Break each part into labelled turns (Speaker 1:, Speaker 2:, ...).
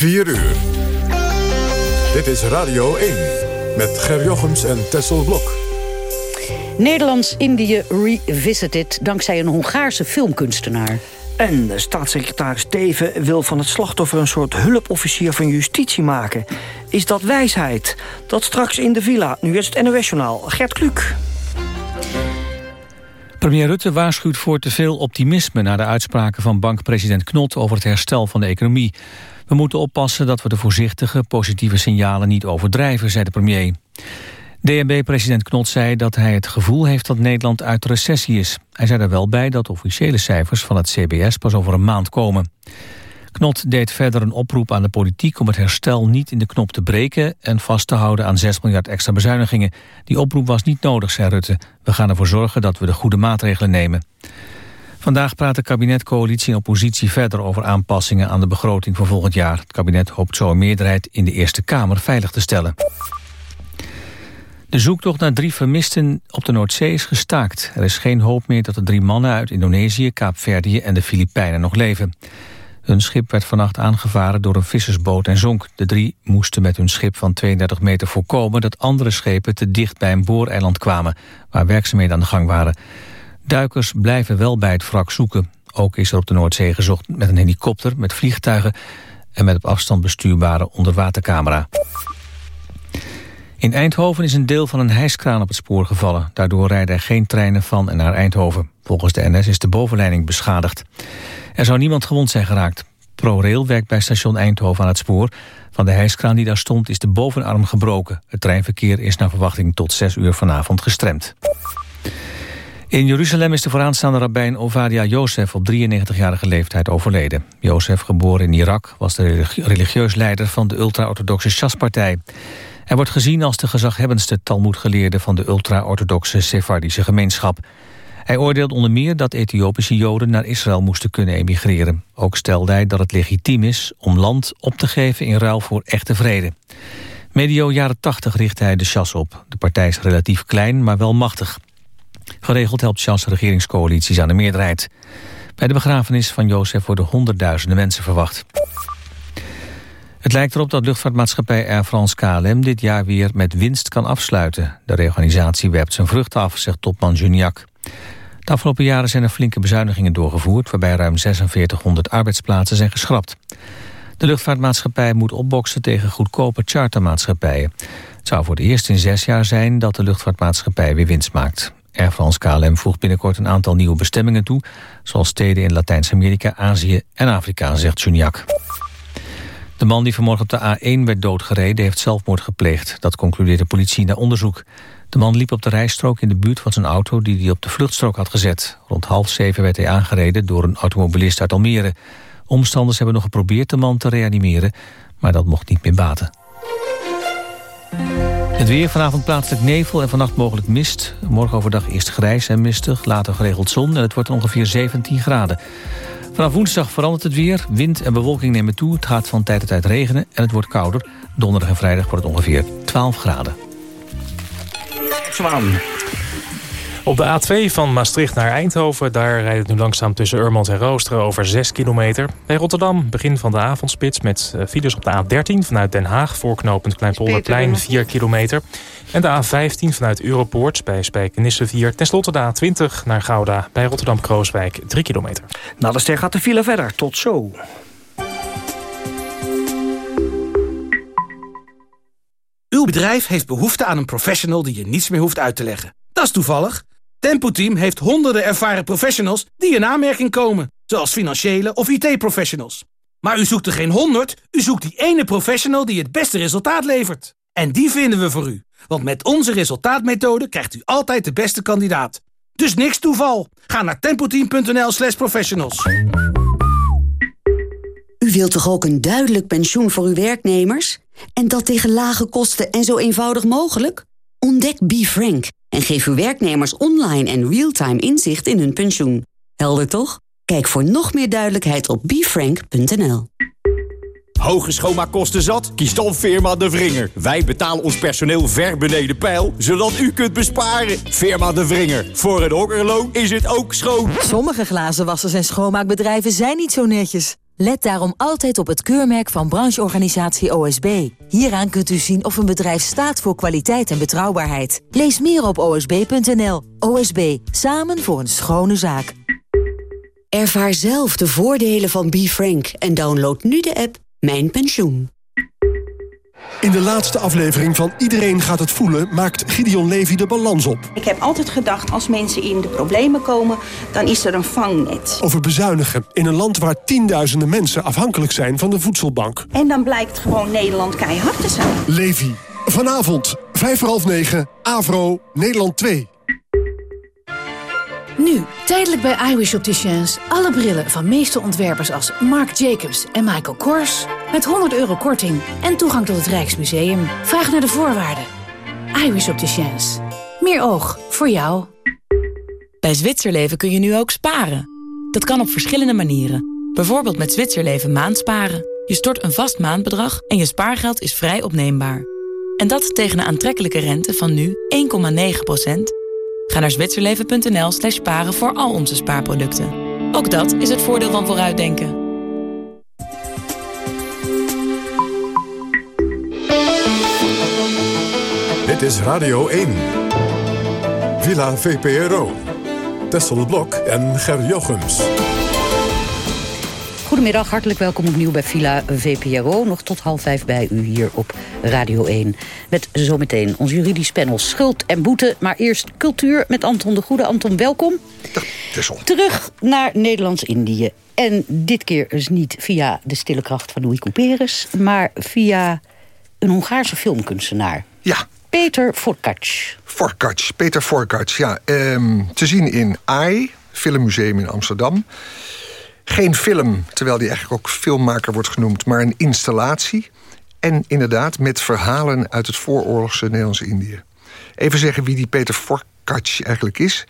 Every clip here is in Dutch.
Speaker 1: 4 uur. Dit is Radio 1 met Ger Jochems en Tessel Blok.
Speaker 2: Nederlands-Indië Revisited dankzij een Hongaarse filmkunstenaar.
Speaker 3: En staatssecretaris Teven wil van het slachtoffer... een soort hulpofficier van justitie maken. Is dat wijsheid? Dat straks in de villa. Nu is het NOS-journaal. Gert Kluk.
Speaker 4: Premier Rutte waarschuwt voor te veel optimisme... na de uitspraken van bankpresident Knot over het herstel van de economie. We moeten oppassen dat we de voorzichtige, positieve signalen niet overdrijven, zei de premier. DNB-president Knot zei dat hij het gevoel heeft dat Nederland uit recessie is. Hij zei er wel bij dat officiële cijfers van het CBS pas over een maand komen. Knot deed verder een oproep aan de politiek om het herstel niet in de knop te breken en vast te houden aan 6 miljard extra bezuinigingen. Die oproep was niet nodig, zei Rutte. We gaan ervoor zorgen dat we de goede maatregelen nemen. Vandaag praten kabinet, coalitie en oppositie verder over aanpassingen aan de begroting voor volgend jaar. Het kabinet hoopt zo een meerderheid in de Eerste Kamer veilig te stellen. De zoektocht naar drie vermisten op de Noordzee is gestaakt. Er is geen hoop meer dat de drie mannen uit Indonesië, Kaapverdië en de Filipijnen nog leven. Hun schip werd vannacht aangevaren door een vissersboot en zonk. De drie moesten met hun schip van 32 meter voorkomen... dat andere schepen te dicht bij een booreiland kwamen... waar werkzaamheden aan de gang waren. Duikers blijven wel bij het wrak zoeken. Ook is er op de Noordzee gezocht met een helikopter, met vliegtuigen... en met op afstand bestuurbare onderwatercamera. In Eindhoven is een deel van een hijskraan op het spoor gevallen. Daardoor rijden er geen treinen van en naar Eindhoven. Volgens de NS is de bovenleiding beschadigd. Er zou niemand gewond zijn geraakt. ProRail werkt bij station Eindhoven aan het spoor. Van de hijskraan die daar stond is de bovenarm gebroken. Het treinverkeer is naar verwachting tot 6 uur vanavond gestremd. In Jeruzalem is de vooraanstaande rabbijn Ovadia Jozef op 93-jarige leeftijd overleden. Jozef, geboren in Irak, was de religieus leider van de ultra-orthodoxe Shas-partij. Hij wordt gezien als de gezaghebbendste talmoedgeleerde van de ultra-orthodoxe Sephardische gemeenschap. Hij oordeelt onder meer dat Ethiopische Joden naar Israël moesten kunnen emigreren. Ook stelde hij dat het legitiem is om land op te geven in ruil voor echte vrede. Medio jaren 80 richtte hij de Shas op. De partij is relatief klein, maar wel machtig. Geregeld helpt Shas regeringscoalities aan de meerderheid. Bij de begrafenis van Jozef worden honderdduizenden mensen verwacht. Het lijkt erop dat luchtvaartmaatschappij Air France KLM dit jaar weer met winst kan afsluiten. De reorganisatie werpt zijn vruchten af, zegt topman Juniac. De afgelopen jaren zijn er flinke bezuinigingen doorgevoerd... waarbij ruim 4600 arbeidsplaatsen zijn geschrapt. De luchtvaartmaatschappij moet opboksen tegen goedkope chartermaatschappijen. Het zou voor het eerst in zes jaar zijn dat de luchtvaartmaatschappij weer winst maakt. Air France KLM voegt binnenkort een aantal nieuwe bestemmingen toe... zoals steden in Latijns-Amerika, Azië en Afrika, zegt Juniac. De man die vanmorgen op de A1 werd doodgereden heeft zelfmoord gepleegd. Dat concludeert de politie na onderzoek. De man liep op de rijstrook in de buurt van zijn auto die hij op de vluchtstrook had gezet. Rond half zeven werd hij aangereden door een automobilist uit Almere. Omstanders hebben nog geprobeerd de man te reanimeren, maar dat mocht niet meer baten. Het weer vanavond plaatselijk nevel en vannacht mogelijk mist. Morgen overdag eerst grijs en mistig, later geregeld zon... en het wordt ongeveer 17 graden. Vanaf woensdag verandert het weer. Wind en bewolking nemen toe. Het gaat van tijd tot tijd regenen en het wordt kouder. Donderdag en vrijdag wordt het ongeveer 12 graden.
Speaker 3: Zwaan.
Speaker 5: Op de A2 van Maastricht naar Eindhoven... daar rijdt het nu langzaam tussen Urmond en Roosteren over 6 kilometer. Bij Rotterdam begin van de avondspits met eh, files op de A13... vanuit Den Haag, voorknopend Kleinpolderplein 4 kilometer. En de A15 vanuit Europoort bij Spijkenisse 4. Ten slotte de A20 naar Gouda bij Rotterdam-Krooswijk 3 kilometer.
Speaker 3: Na de ster gaat de file verder. Tot zo.
Speaker 6: Uw bedrijf heeft behoefte aan een professional die je niets meer hoeft uit te leggen. Dat is toevallig. Tempo Team heeft honderden ervaren professionals die in aanmerking komen. Zoals financiële of IT-professionals. Maar u zoekt er geen honderd, u zoekt die ene professional die het beste resultaat levert. En die vinden we voor u. Want met onze resultaatmethode krijgt u altijd de beste kandidaat. Dus niks toeval. Ga naar tempoteam.nl slash professionals.
Speaker 7: U wilt toch ook een duidelijk pensioen voor uw werknemers? En dat tegen lage kosten en zo eenvoudig mogelijk? Ontdek BeFrank en geef uw werknemers online en real-time inzicht in hun pensioen. Helder toch? Kijk voor nog meer duidelijkheid op befrank.nl.
Speaker 8: Hoge schoonmaakkosten zat? Kies dan Firma De Vringer. Wij betalen ons personeel ver beneden pijl, zodat u kunt besparen. Firma De Vringer. Voor een okkerloon is het ook schoon.
Speaker 9: Sommige glazenwassers en schoonmaakbedrijven zijn niet zo netjes. Let daarom altijd op het keurmerk van brancheorganisatie OSB. Hieraan kunt u zien of een bedrijf staat voor kwaliteit en betrouwbaarheid. Lees meer op osb.nl. OSB, samen voor een schone zaak.
Speaker 7: Ervaar zelf de voordelen van BeFrank en download nu de app Mijn Pensioen.
Speaker 10: In de laatste aflevering van Iedereen gaat het voelen... maakt Gideon Levy de balans op.
Speaker 11: Ik heb altijd gedacht, als mensen in de problemen komen... dan is er een vangnet.
Speaker 10: Over bezuinigen in een land waar tienduizenden mensen... afhankelijk zijn van de voedselbank.
Speaker 11: En dan blijkt gewoon Nederland keihard te zijn.
Speaker 10: Levy. Vanavond, vijf voor half negen, Avro, Nederland 2.
Speaker 12: Nu, tijdelijk bij iWish Opticians. Alle brillen van meeste ontwerpers als Marc Jacobs en Michael Kors... met 100 euro korting en toegang tot het Rijksmuseum. Vraag naar de voorwaarden. iWish Opticians. Meer oog voor jou.
Speaker 13: Bij Zwitserleven kun je nu ook sparen. Dat kan op verschillende manieren. Bijvoorbeeld met Zwitserleven maandsparen. Je stort een vast maandbedrag en je spaargeld is vrij opneembaar. En dat tegen een aantrekkelijke rente van nu 1,9 Ga naar zwitserleven.nl slash sparen voor al onze spaarproducten. Ook dat is het voordeel van vooruitdenken.
Speaker 1: Dit is Radio 1. Villa VPRO. Tessel Blok en Ger Jochems.
Speaker 2: Goedemiddag, hartelijk welkom opnieuw bij Villa VPRO. Nog tot half vijf bij u hier op Radio 1. Met zometeen ons juridisch panel Schuld en Boete. Maar eerst cultuur met Anton de Goede. Anton, welkom. Terug naar Nederlands-Indië. En dit keer is niet via de stille kracht van Louis Couperus... maar via een Hongaarse filmkunstenaar.
Speaker 14: Ja.
Speaker 2: Peter Forkac.
Speaker 14: Forkac, Peter Forkac, ja. ehm, te zien in AI, Filmmuseum in Amsterdam. Geen film, terwijl hij eigenlijk ook filmmaker wordt genoemd... maar een installatie. En inderdaad met verhalen uit het vooroorlogse Nederlands-Indië. Even zeggen wie die Peter Forkac eigenlijk is.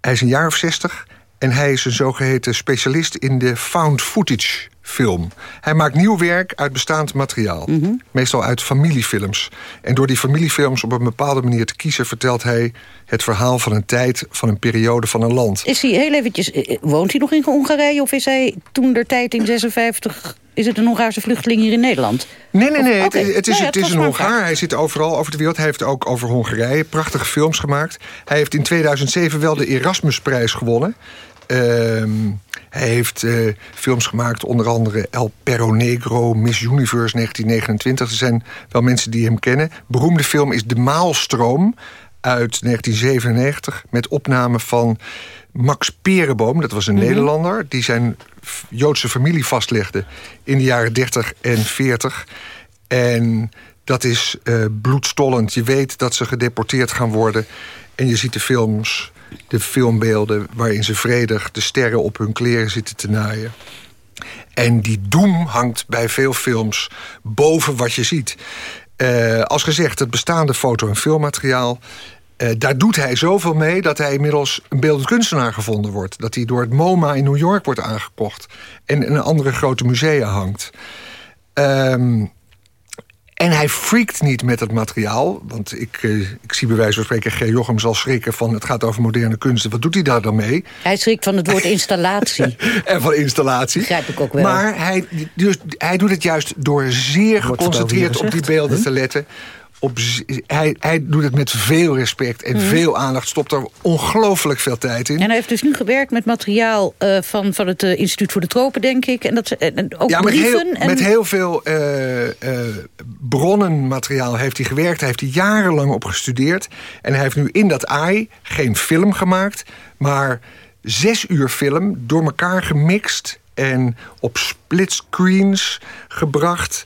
Speaker 14: Hij is een jaar of zestig en hij is een zogeheten specialist in de found footage film. Hij maakt nieuw werk uit bestaand materiaal. Meestal uit familiefilms. En door die familiefilms op een bepaalde manier te kiezen... vertelt hij het verhaal van een tijd, van een periode, van een land.
Speaker 2: Is hij heel eventjes, eh, eh, woont hij nog in Hongarije of is hij toen der tijd in 56... is het een Hongaarse vluchteling hier in Nederland?
Speaker 14: Nee, nee, nee.
Speaker 2: Of-.
Speaker 14: Het, het is,
Speaker 2: Nou ja,
Speaker 14: het is
Speaker 2: was
Speaker 14: een Hongaar. Hij zit overal over de wereld. Hij heeft ook over Hongarije prachtige films gemaakt. Hij heeft in 2007 wel de Erasmusprijs gewonnen. Ehm, hij heeft eh, films gemaakt, onder andere El Perro Negro, Miss Universe 1929. Er zijn wel mensen die hem kennen. Beroemde film is De Maalstroom uit 1997... met opname van Max Perenboom, dat was een Nederlander... die zijn Joodse familie vastlegde in de jaren 30 en 40. En dat is eh, bloedstollend. Je weet dat ze gedeporteerd gaan worden. En je ziet de films, de filmbeelden... waarin ze vredig de sterren op hun kleren zitten te naaien. En die doem hangt bij veel films boven wat je ziet. Eh, als gezegd, het bestaande foto- en filmmateriaal... eh, daar doet hij zoveel mee dat hij inmiddels een beeldend kunstenaar gevonden wordt. Dat hij door het MoMA in New York wordt aangekocht. En in andere grote musea hangt. Ehm, en hij freakt niet met het materiaal. Want ik, eh, ik zie bij wijze van spreken G. Jochem zal schrikken van... het gaat over moderne kunsten. Wat doet hij daar dan mee?
Speaker 2: Hij schrikt van het woord installatie.
Speaker 14: en van installatie.
Speaker 2: Begrijp ik ook wel.
Speaker 14: Maar hij, dus, hij doet het juist door zeer
Speaker 3: Wordt
Speaker 14: geconcentreerd op die beelden te letten. Op, hij, hij doet het met veel respect en
Speaker 2: Mhm.
Speaker 14: veel aandacht. Stopt er ongelooflijk veel tijd in.
Speaker 2: En hij heeft dus nu gewerkt met materiaal eh, van, van het eh, Instituut voor de Tropen, denk ik. En, dat, en, ook
Speaker 14: ja, met
Speaker 2: brieven.
Speaker 14: heel,
Speaker 2: en,
Speaker 14: met heel veel eh, bronnenmateriaal heeft hij gewerkt. Hij heeft er jarenlang op gestudeerd. En hij heeft nu in dat AI geen film gemaakt... maar zes uur film door elkaar gemixt... en op splitscreens gebracht...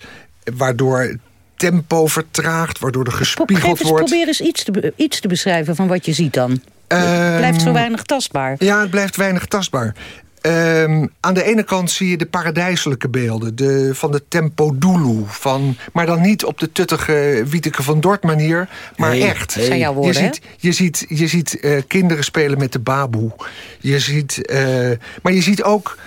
Speaker 14: waardoor tempo vertraagt, waardoor er gespiegeld
Speaker 2: eens,
Speaker 14: wordt.
Speaker 2: probeer eens iets te, iets te beschrijven van wat je ziet dan. het
Speaker 14: Ehm,
Speaker 2: blijft zo weinig tastbaar.
Speaker 14: Ja, het blijft weinig tastbaar. Ehm, aan de ene kant zie je de paradijselijke beelden de, van de Tempodulu. Van, maar dan niet op de tuttige Wieteke van Dort manier, maar
Speaker 3: Hey,
Speaker 14: echt.
Speaker 3: hey. zijn
Speaker 2: jouw
Speaker 14: je
Speaker 2: woorden,
Speaker 14: ziet, je ziet, je ziet eh, kinderen spelen met de baboe. Je ziet, eh, maar je ziet ook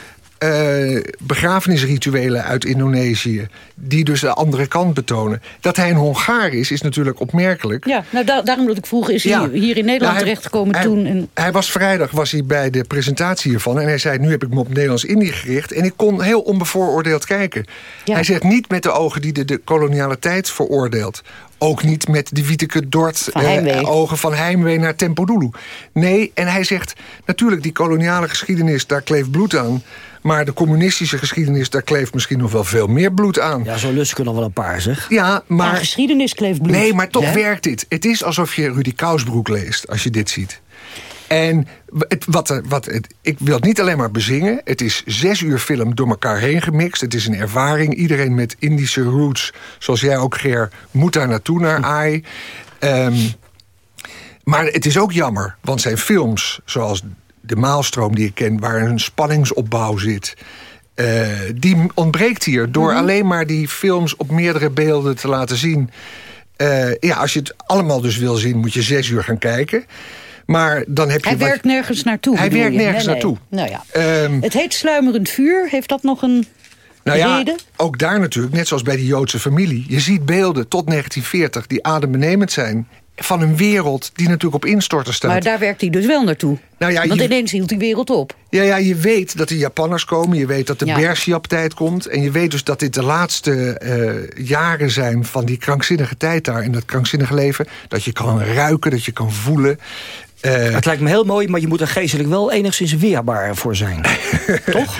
Speaker 14: eh, begrafenisrituelen uit Indonesië... die dus de andere kant betonen. Dat hij een Hongaar is, is natuurlijk opmerkelijk.
Speaker 2: Ja, nou, daarom dat ik vroeg, is hij hier in Nederland nou, terechtgekomen toen? En...
Speaker 14: Hij was vrijdag was hij bij de presentatie hiervan... en hij zei, nu heb ik me op Nederlands-Indië gericht... en ik kon heel onbevooroordeeld kijken. Hij zegt niet met de ogen die de, de kolonialiteit veroordeelt. Ook niet met de Wieteke Dort eh, ogen van heimwee naar Tempodulu. Nee, en hij zegt, natuurlijk die koloniale geschiedenis, daar kleeft bloed aan... Maar de communistische geschiedenis, daar kleeft misschien nog wel veel meer bloed aan.
Speaker 3: Ja, zo lust kunnen wel een paar, zeg.
Speaker 14: Ja, maar...
Speaker 2: geschiedenis kleeft bloed.
Speaker 14: Nee, maar toch werkt dit. Het is alsof je Rudy Kousbroek leest, als je dit ziet. En het, wat, wat, het, ik wil het niet alleen maar bezingen. Het is zes uur film door elkaar heen gemixt. Het is een ervaring. Iedereen met Indische roots, zoals jij ook, Ger, moet daar naartoe, naar AI. Um, maar het is ook jammer, want zijn films, zoals De Maalstroom die ik ken... waar een spanningsopbouw zit... Uh, die ontbreekt hier door mhm. alleen maar die films op meerdere beelden te laten zien. Uh, ja, als je het allemaal dus wil zien, moet je zes uur gaan kijken. Maar dan heb je
Speaker 2: hij werkt nergens naartoe.
Speaker 14: Hij werkt nergens naartoe.
Speaker 2: Nou ja. Um, het heet Sluimerend Vuur. Heeft dat nog een nou ja, reden?
Speaker 14: ook daar natuurlijk, net zoals bij die Joodse familie. Je ziet beelden tot 1940 die adembenemend zijn van een wereld die natuurlijk op instorten staat.
Speaker 2: Maar daar werkt hij dus wel naartoe. Nou ja, Want ineens hield die wereld op.
Speaker 14: Ja, ja, je weet dat de Japanners komen. Je weet dat de ja. tijd komt. En je weet dus dat dit de laatste uh, jaren zijn van die krankzinnige tijd daar. En dat krankzinnige leven. Dat je kan ruiken, dat je kan voelen.
Speaker 3: Uh, het lijkt me heel mooi, maar je moet er geestelijk wel enigszins weerbaar voor zijn. Toch?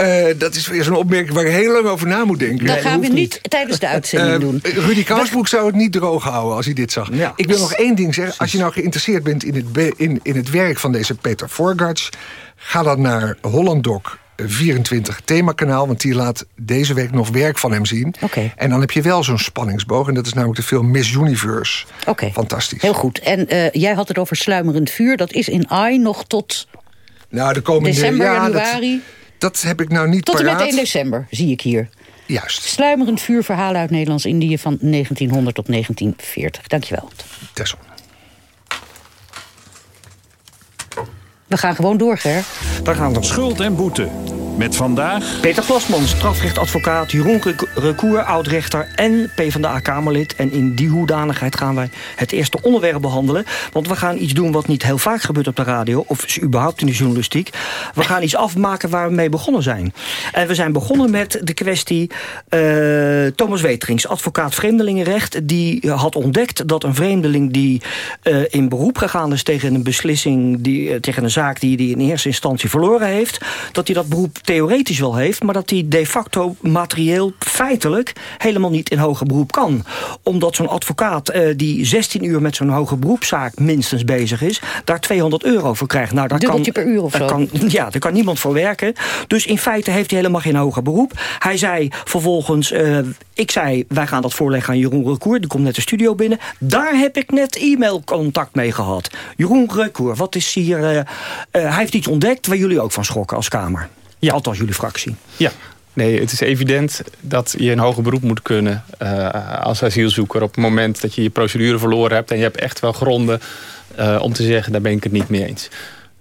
Speaker 14: Uh, dat is weer zo'n opmerking waar je heel lang over na moet denken.
Speaker 2: Dat gaan we niet tijdens de uitzending uh, doen.
Speaker 14: Rudy Kousbroek zou het niet droog houden als hij dit zag. Ja. Ik wil nog één ding zeggen. Als je nou geïnteresseerd bent in het, in, in het werk van deze Peter Forgarts... ga dan naar Hollandok 24 themakanaal, want die laat deze week nog werk van hem zien.
Speaker 2: Okay.
Speaker 14: En dan heb je wel zo'n spanningsboog. En dat is namelijk de film Miss Universe.
Speaker 2: Oké.
Speaker 14: Fantastisch.
Speaker 2: Heel goed. En uh, jij had het over Sluimerend Vuur. Dat is in AI nog tot
Speaker 14: nou, de komende,
Speaker 2: december,
Speaker 14: ja,
Speaker 2: januari?
Speaker 14: Dat, dat heb ik nou niet
Speaker 2: Tot
Speaker 14: en
Speaker 2: met 1 december, zie ik hier.
Speaker 14: Juist.
Speaker 2: Sluimerend vuurverhaal uit Nederlands-Indië van 1900 tot 1940. Dankjewel.
Speaker 14: Tessel.
Speaker 2: We gaan gewoon door, Ger.
Speaker 15: We gaan dan schuld en boete. Met vandaag...
Speaker 3: Peter Plasman, strafrechtadvocaat, Jeroen Recour, oudrechter en PvdA-Kamerlid. En in die hoedanigheid gaan wij het eerste onderwerp behandelen. Want we gaan iets doen wat niet heel vaak gebeurt op de radio... of überhaupt in de journalistiek. We gaan iets afmaken waar we mee begonnen zijn. En we zijn begonnen met de kwestie... Uh, Thomas Weterings, advocaat vreemdelingenrecht... die had ontdekt dat een vreemdeling die uh, in beroep gegaan is... tegen een beslissing, die, uh, tegen een zaak die hij in eerste instantie verloren heeft... dat hij dat beroep theoretisch wel heeft... maar dat hij de facto materieel feitelijk helemaal niet in hoger beroep kan. Omdat zo'n advocaat uh, die 16 uur met zo'n hoger beroepszaak minstens bezig is... daar 200 euro voor krijgt. Nou, daar
Speaker 2: kan, per uur of zo.
Speaker 3: Kan, ja, daar kan niemand voor werken. Dus in feite heeft hij helemaal geen hoger beroep. Hij zei vervolgens... Uh, ik zei, wij gaan dat voorleggen aan Jeroen Recour. Die komt net de studio binnen. Daar heb ik net e-mailcontact mee gehad. Jeroen Recour, wat is hier... Uh, hij heeft iets ontdekt waar jullie ook van schrokken als Kamer. Ja. Althans, jullie fractie.
Speaker 16: Ja. Nee, het is evident dat je een hoger beroep moet kunnen uh, als asielzoeker... op het moment dat je je procedure verloren hebt... en je hebt echt wel gronden uh, om te zeggen, daar ben ik het niet mee eens.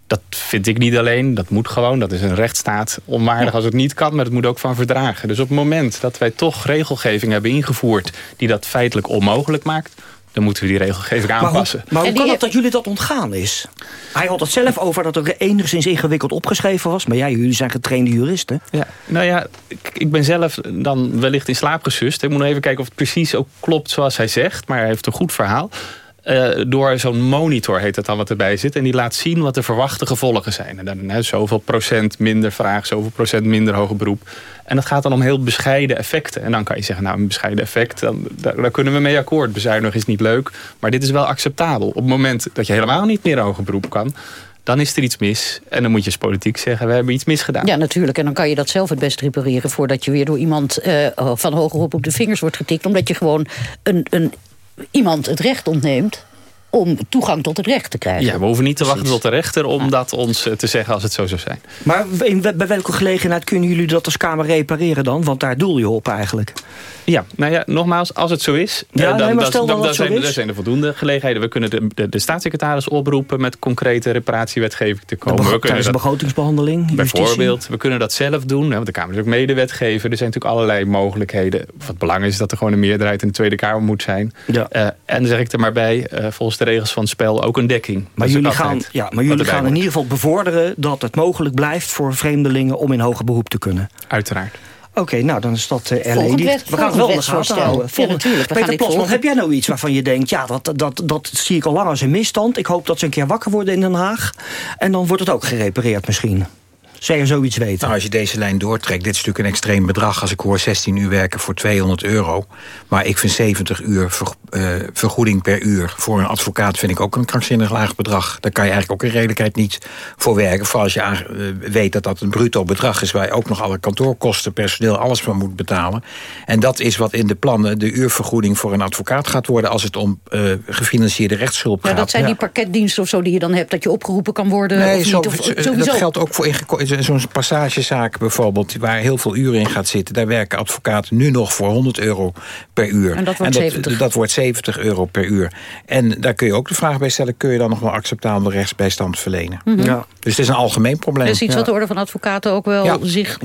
Speaker 16: Dat vind ik niet alleen, dat moet gewoon. Dat is een rechtsstaat onwaardig als het niet kan, maar het moet ook van verdragen. Dus op het moment dat wij toch regelgeving hebben ingevoerd... die dat feitelijk onmogelijk maakt dan moeten we die regelgeving aanpassen.
Speaker 3: Maar hoe, kan het dat jullie dat ontgaan is? Hij had het zelf over dat er enigszins ingewikkeld opgeschreven was. Maar ja, jullie zijn getrainde juristen.
Speaker 16: Ja, nou ja, ik, ik ben zelf dan wellicht in slaap gesust. Ik moet nog even kijken of het precies ook klopt zoals hij zegt. Maar hij heeft een goed verhaal. Uh, door zo'n monitor heet het dan wat erbij zit. En die laat zien wat de verwachte gevolgen zijn. En dan hè, zoveel procent minder vraag, zoveel procent minder hoger beroep. En dat gaat dan om heel bescheiden effecten. En dan kan je zeggen, nou een bescheiden effect, dan, daar, kunnen we mee akkoord. Bezuinigen is niet leuk, maar dit is wel acceptabel. Op het moment dat je helemaal niet meer hoger beroep kan dan is er iets mis. En dan moet je als politiek zeggen, we hebben iets misgedaan.
Speaker 2: Ja, natuurlijk. En dan kan je dat zelf het best repareren... voordat je weer door iemand uh, van hoger op op de vingers wordt getikt. Omdat je gewoon een, een, iemand het recht ontneemt om toegang tot het recht te krijgen.
Speaker 16: Ja, we hoeven niet te wachten tot de rechter om dat ons eh, te zeggen als het zo zou zijn.
Speaker 3: Maar in, bij welke gelegenheid kunnen jullie dat als Kamer repareren dan? Want daar doel je op eigenlijk.
Speaker 16: Ja, nou ja, nogmaals, als het zo is,
Speaker 3: Ja,
Speaker 16: eh,
Speaker 3: nee,
Speaker 16: dan,
Speaker 3: maar
Speaker 16: dan,
Speaker 3: stel
Speaker 16: dan, zijn, er zijn er voldoende gelegenheden. We kunnen de, de, de staatssecretaris oproepen met concrete reparatiewetgeving te komen. We kunnen
Speaker 3: tijdens de
Speaker 16: dat-
Speaker 3: begrotingsbehandeling, justitie.
Speaker 16: Bijvoorbeeld, we kunnen dat zelf doen. Want de Kamer is ook medewetgever. Er zijn natuurlijk allerlei mogelijkheden. Wat belangrijk is dat er gewoon een meerderheid in de Tweede Kamer moet zijn.
Speaker 3: Ja.
Speaker 16: Eh, en dan zeg ik er maar bij, eh, volgens de regels van het spel ook een dekking.
Speaker 3: Maar jullie gaan, ja, maar jullie gaan in ieder geval bevorderen dat het mogelijk blijft voor vreemdelingen om in hoger beroep te kunnen.
Speaker 16: Uiteraard.
Speaker 3: Oké, nou dan is dat uh,
Speaker 2: Volgend
Speaker 3: LA.
Speaker 2: wet-
Speaker 3: We gaan het wel in de gaten houden.
Speaker 2: Ja, natuurlijk,
Speaker 3: Peter Plasman, heb jij nou iets waarvan je denkt... ja, dat, dat, dat zie ik al lang als een misstand. Ik hoop dat ze een keer wakker worden in Den Haag. En dan wordt het ook gerepareerd misschien. Zou je zoiets weten?
Speaker 17: Nou, als je deze lijn doortrekt, dit is natuurlijk een extreem bedrag. Als ik hoor 16 uur werken voor 200 euro. Maar ik vind 70 uur ver- eh, vergoeding per uur voor een advocaat... vind ik ook een krankzinnig laag bedrag. Daar kan je eigenlijk ook in redelijkheid niet voor werken. Vooral als je eh, weet dat dat een bruto bedrag is... waar je ook nog alle kantoorkosten, personeel, alles van moet betalen. En dat is wat in de plannen de uurvergoeding voor een advocaat gaat worden... als het om eh, gefinancierde rechtshulp
Speaker 2: Ja,
Speaker 17: gaat.
Speaker 2: dat zijn die parketdiensten of zo die je dan hebt... dat je opgeroepen kan worden
Speaker 17: Nee,
Speaker 2: of
Speaker 17: zo-
Speaker 2: niet. Of, sowieso.
Speaker 17: dat geldt ook voor ingeko- zo- zo'n passagezaak bijvoorbeeld... waar heel veel uren in gaat zitten. Daar werken advocaten nu nog voor 100 euro per uur.
Speaker 2: En dat wordt 70.
Speaker 17: dat wordt 70 euro per uur. En daar kun je ook de vraag bij stellen... kun je dan nog wel acceptabele rechtsbijstand verlenen?
Speaker 2: Mhm. Ja.
Speaker 17: Dus het is een algemeen probleem.
Speaker 2: Dat is iets wat de Orde van Advocaten ook wel
Speaker 17: Ja.
Speaker 2: zich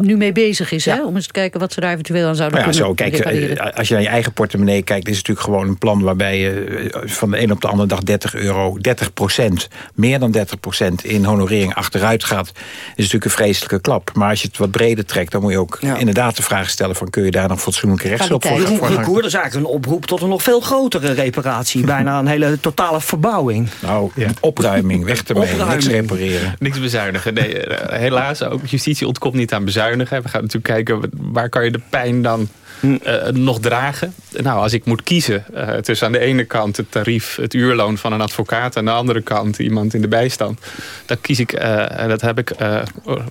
Speaker 2: nu mee bezig is. Hè? Om eens te kijken wat ze daar eventueel aan zouden
Speaker 17: Nou ja,
Speaker 2: kunnen
Speaker 17: zo, kijk,
Speaker 2: repareren.
Speaker 17: eh, als je naar je eigen portemonnee kijkt... is het natuurlijk gewoon een plan waarbij je eh, van de een op de andere dag 30 euro... 30 procent, meer dan 30 procent in honorering achteruit gaat. Is natuurlijk een vreselijke klap. Maar als je het wat breder trekt, dan moet je ook inderdaad de vraag stellen... van kun je daar nog fatsoenlijke rechtshulp voor, gaan-
Speaker 3: Recour, dat is eigenlijk een oproep tot een nog veel grotere reparatie. Bijna een hele totale verbouwing.
Speaker 17: Nou, opruiming, weg ermee,
Speaker 3: Opruiming.
Speaker 17: niks repareren.
Speaker 16: Niks bezuinigen. Nee, eh, helaas, ook justitie ontkomt niet aan bezuinigen. We gaan natuurlijk kijken, waar kan je de pijn dan eh, nog dragen? Nou, als ik moet kiezen eh, tussen aan de ene kant het tarief, het uurloon van een advocaat... en aan de andere kant iemand in de bijstand... dan kies ik, eh, en dat heb ik, eh,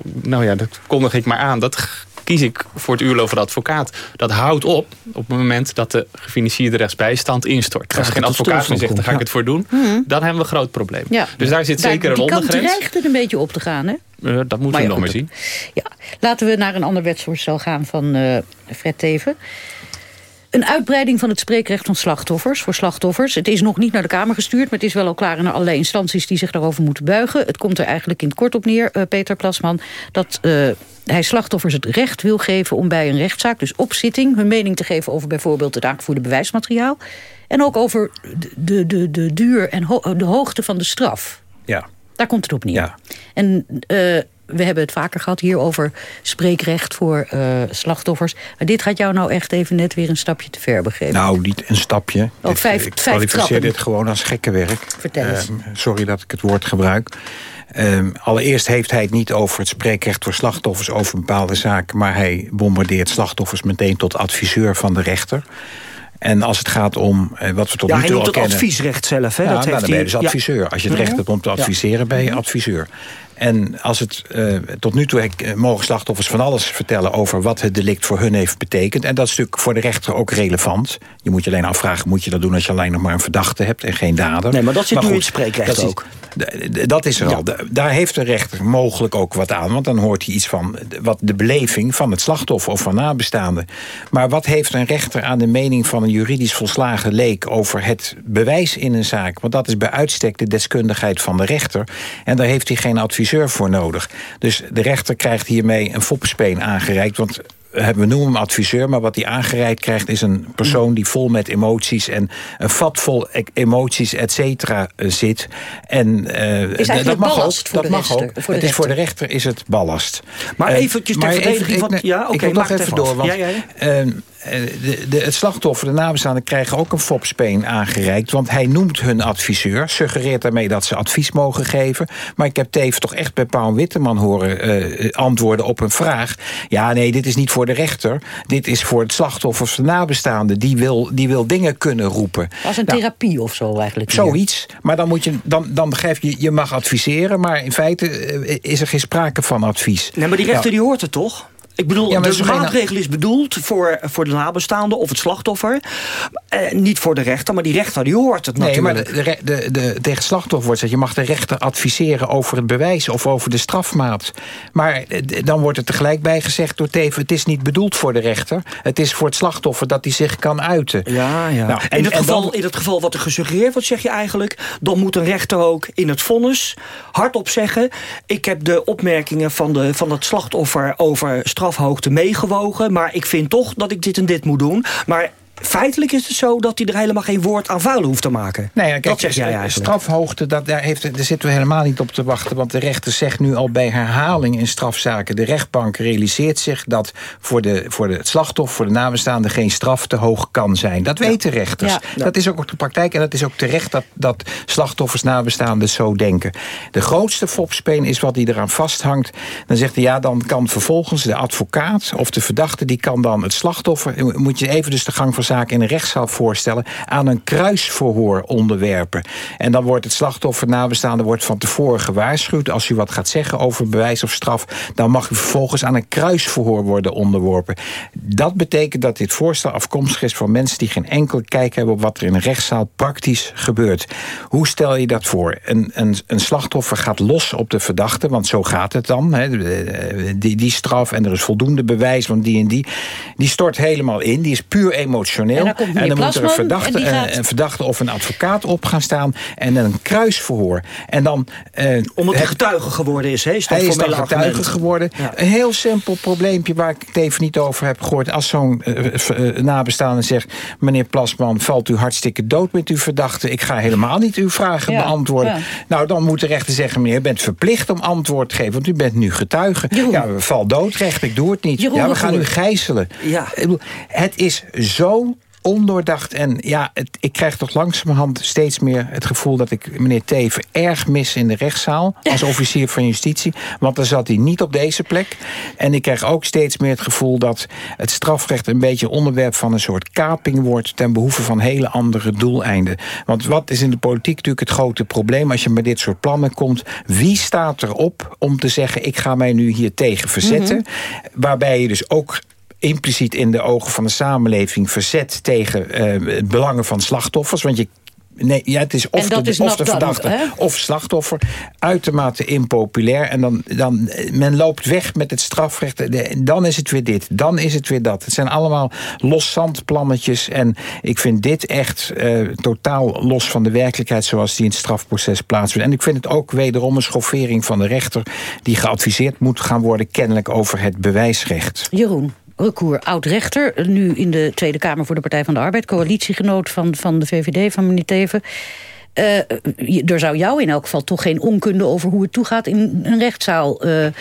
Speaker 16: nou ja, dat kondig ik maar aan... dat kies ik voor het uurloon van de advocaat. Dat houdt op op het moment dat de gefinancierde rechtsbijstand instort. Als er geen advocaat meer zegt, dan ga ik het voor doen...
Speaker 2: Mhm.
Speaker 16: dan hebben we een groot probleem.
Speaker 2: Ja.
Speaker 16: Dus daar zit
Speaker 2: Daar-
Speaker 16: zeker een
Speaker 2: die kant
Speaker 16: ondergrens.
Speaker 2: dreigt het een beetje op te gaan, hè?
Speaker 16: Eh, dat moeten we
Speaker 2: ja,
Speaker 16: nog maar zien.
Speaker 2: Ja, laten we naar een ander wetsvoorstel gaan van eh, Fred Teven. Een uitbreiding van het spreekrecht van slachtoffers voor slachtoffers. Het is nog niet naar de Kamer gestuurd, maar het is wel al klaar... naar allerlei instanties die zich daarover moeten buigen. Het komt er eigenlijk in het kort op neer, eh, Peter Plasman... dat eh, hij slachtoffers het recht wil geven om bij een rechtszaak... dus op zitting hun mening te geven over bijvoorbeeld... het aangevoerde bewijsmateriaal. En ook over de, de, de, de duur en ho- de hoogte van de straf.
Speaker 17: Ja.
Speaker 2: Daar komt het op neer. En eh, we hebben het vaker gehad hier over spreekrecht voor eh, slachtoffers. Maar dit gaat jou nou echt even net weer een stapje te ver begrepen.
Speaker 17: Nou, niet een stapje.
Speaker 2: Oh,
Speaker 17: Dit-
Speaker 2: vijf-
Speaker 17: ik kwalificeer dit gewoon als gekkenwerk.
Speaker 2: Vertel eens.
Speaker 17: Ehm, sorry dat ik het woord gebruik. Ehm, allereerst heeft hij het niet over het spreekrecht voor slachtoffers over bepaalde zaken... maar hij bombardeert slachtoffers meteen tot adviseur van de rechter. En als het gaat om eh, wat we tot
Speaker 3: Ja,
Speaker 17: nu
Speaker 3: hij
Speaker 17: toe
Speaker 3: noemt
Speaker 17: al
Speaker 3: het
Speaker 17: kennen...
Speaker 3: adviesrecht zelf. Hè?
Speaker 17: Ja,
Speaker 3: dat
Speaker 17: nou,
Speaker 3: heeft
Speaker 17: dan ben je
Speaker 3: hij-
Speaker 17: dus adviseur.
Speaker 3: Ja.
Speaker 17: Als je het recht hebt om te
Speaker 3: Ja.
Speaker 17: adviseren, ben je adviseur. En als het eh, tot nu toe eh, mogen slachtoffers van alles vertellen over wat het delict voor hun heeft betekend. En dat is natuurlijk voor de rechter ook relevant. Je moet je alleen afvragen, moet je dat doen als je alleen nog maar een verdachte hebt en geen dader?
Speaker 3: Nee, maar dat zit nu in
Speaker 17: goed,
Speaker 3: het spreekrecht
Speaker 17: dat
Speaker 3: ook.
Speaker 17: Dat is er al. Da- Daar heeft de rechter mogelijk ook wat aan. Want dan hoort hij iets van wat de beleving van het slachtoffer of van nabestaanden. Maar wat heeft een rechter aan de mening van een juridisch volslagen leek over het bewijs in een zaak? Want dat is bij uitstek de deskundigheid van de rechter. En daar heeft hij geen adviseur voor nodig. Dus de rechter krijgt hiermee een foppenspeen aangereikt. Want eh, we noemen hem adviseur, maar wat hij aangereikt krijgt... is een persoon die vol met emoties en een vat vol e- emoties, et cetera, eh, zit. En eh,
Speaker 2: eigenlijk
Speaker 17: dat mag
Speaker 2: ballast
Speaker 17: ook.
Speaker 2: voor
Speaker 17: dat
Speaker 2: de
Speaker 17: mag
Speaker 2: rechter-
Speaker 17: ook.
Speaker 2: voor de
Speaker 17: het is voor de
Speaker 2: rechter.
Speaker 17: is het ballast.
Speaker 3: Maar eventjes ter
Speaker 17: maar even-
Speaker 3: verdediging van-
Speaker 17: nee,
Speaker 3: ja, oké,
Speaker 17: ik nog even
Speaker 3: even
Speaker 17: door. Want,
Speaker 3: Ja, ja, ja.
Speaker 17: eh, eh, de, de, het slachtoffer, de nabestaanden, krijgen ook een fopspeen aangereikt. Want hij noemt hun adviseur. Suggereert daarmee dat ze advies mogen geven. Maar ik heb Teven toch echt bij Paul Witteman horen eh, antwoorden op een vraag. Ja, nee, dit is niet voor de rechter. Dit is voor het slachtoffer of de nabestaande. Die wil, die wil dingen kunnen roepen.
Speaker 2: Als een
Speaker 17: Nou,
Speaker 2: therapie of zo eigenlijk.
Speaker 17: Zoiets. Maar dan, moet je, dan, dan begrijp je, je mag adviseren. Maar in feite eh, is er geen sprake van advies.
Speaker 3: Nee, maar die rechter die hoort het toch? Ik bedoel,
Speaker 17: Ja,
Speaker 3: de maatregel is bedoeld voor, voor de nabestaande of het slachtoffer. Eh, niet voor de rechter, maar die rechter die hoort het
Speaker 17: Nee, maar
Speaker 3: natuurlijk.
Speaker 17: de, de, de, de, tegen het slachtoffer wordt gezegd... je mag de rechter adviseren over het bewijs of over de strafmaat. Maar eh, dan wordt er tegelijk bij gezegd door Teven... het is niet bedoeld voor de rechter. Het is voor het slachtoffer dat hij zich kan uiten.
Speaker 3: Ja, ja.
Speaker 17: Nou,
Speaker 3: in, het
Speaker 17: en
Speaker 3: geval,
Speaker 17: dan-
Speaker 3: in het geval wat er gesuggereerd wordt, zeg je eigenlijk... dan moet een rechter ook in het vonnis hardop zeggen... ik heb de opmerkingen van, de, van het slachtoffer over strafhoogte meegewogen... maar ik vind toch dat ik dit en dit moet doen. Maar feitelijk is het zo dat hij er helemaal geen woord aan vuil hoeft te maken.
Speaker 17: Nee, kijk,
Speaker 3: dat zeg jij
Speaker 17: s-
Speaker 3: eigenlijk.
Speaker 17: strafhoogte, dat, daar, heeft, daar zitten we helemaal niet op te wachten. Want de rechter zegt nu al bij herhaling in strafzaken... de rechtbank realiseert zich dat voor, de, voor de, het slachtoffer, voor de nabestaande... geen straf te hoog kan zijn. Dat weten rechters.
Speaker 3: Ja. Ja.
Speaker 17: Dat is ook de praktijk en dat is ook terecht... dat, dat slachtoffers, nabestaanden zo denken. De grootste fopspeen is wat hij eraan vasthangt. Dan zegt hij, ja, dan kan vervolgens de advocaat... of de verdachte, die kan dan het slachtoffer... moet je even dus de gang van in een rechtszaal voorstellen... aan een kruisverhoor onderwerpen. En dan wordt het slachtoffer nabestaande wordt van tevoren gewaarschuwd... als u wat gaat zeggen over bewijs of straf... dan mag u vervolgens aan een kruisverhoor worden onderworpen. Dat betekent dat dit voorstel afkomstig is van mensen... die geen enkele kijk hebben op wat er in een rechtszaal praktisch gebeurt. Hoe stel je dat voor? Een, een, een slachtoffer gaat los op de verdachte, want zo gaat het dan. Die, die straf en er is voldoende bewijs van die en die. Die stort helemaal in, die is puur emotioneel.
Speaker 2: En dan komt meneer
Speaker 17: dan moet er een verdachte,
Speaker 2: en gaat-
Speaker 17: een, verdachte of een advocaat op gaan staan... en een kruisverhoor. En dan, eh,
Speaker 3: Omdat hij
Speaker 17: het-
Speaker 3: getuige geworden is, hè? Is
Speaker 17: hij is dan getuige
Speaker 3: argument.
Speaker 17: geworden. Een heel simpel probleempje waar ik het even niet over heb gehoord. Als zo'n eh, eh, nabestaande zegt... meneer Plasman, valt u hartstikke dood met uw verdachte? Ik ga helemaal niet uw vragen
Speaker 2: Ja,
Speaker 17: beantwoorden.
Speaker 2: ja.
Speaker 17: Nou, dan moet de rechter zeggen... meneer, u bent verplicht om antwoord te geven... want u bent nu getuige. Ja, val doodrecht, ik doe het niet.
Speaker 3: Jeroen
Speaker 17: ja, we gaan u gijzelen.
Speaker 3: Ja.
Speaker 17: Het is zo ondoordacht. En ja, het, ik krijg toch langzamerhand steeds meer het gevoel... dat ik meneer Teven erg mis in de rechtszaal... als officier van justitie. Want dan zat hij niet op deze plek. En ik krijg ook steeds meer het gevoel dat het strafrecht... een beetje onderwerp van een soort kaping wordt... ten behoeve van hele andere doeleinden. Want wat is in de politiek natuurlijk het grote probleem... als je met dit soort plannen komt? Wie staat erop om te zeggen... ik ga mij nu hier tegen verzetten? Waarbij je dus ook impliciet in de ogen van de samenleving verzet tegen eh, het belangen van slachtoffers. Want je. Nee, ja, het is of de,
Speaker 2: is
Speaker 17: of de verdachte of slachtoffer. Uitermate impopulair. En dan, dan, men loopt weg met het strafrecht. Dan is het weer dit, dan is het weer dat. Het zijn allemaal los zandplannetjes. En ik vind dit echt eh, totaal los van de werkelijkheid... zoals die in het strafproces plaatsvindt. En ik vind het ook wederom een schoffering van de rechter... die geadviseerd moet gaan worden kennelijk over het bewijsrecht.
Speaker 2: Jeroen. Recour, oud-rechter, nu in de Tweede Kamer voor de Partij van de Arbeid... coalitiegenoot van, van de VVD, van meneer Teven. Eh, er zou jou in elk geval toch geen onkunde over hoe het toegaat... in een rechtszaal eh, aange-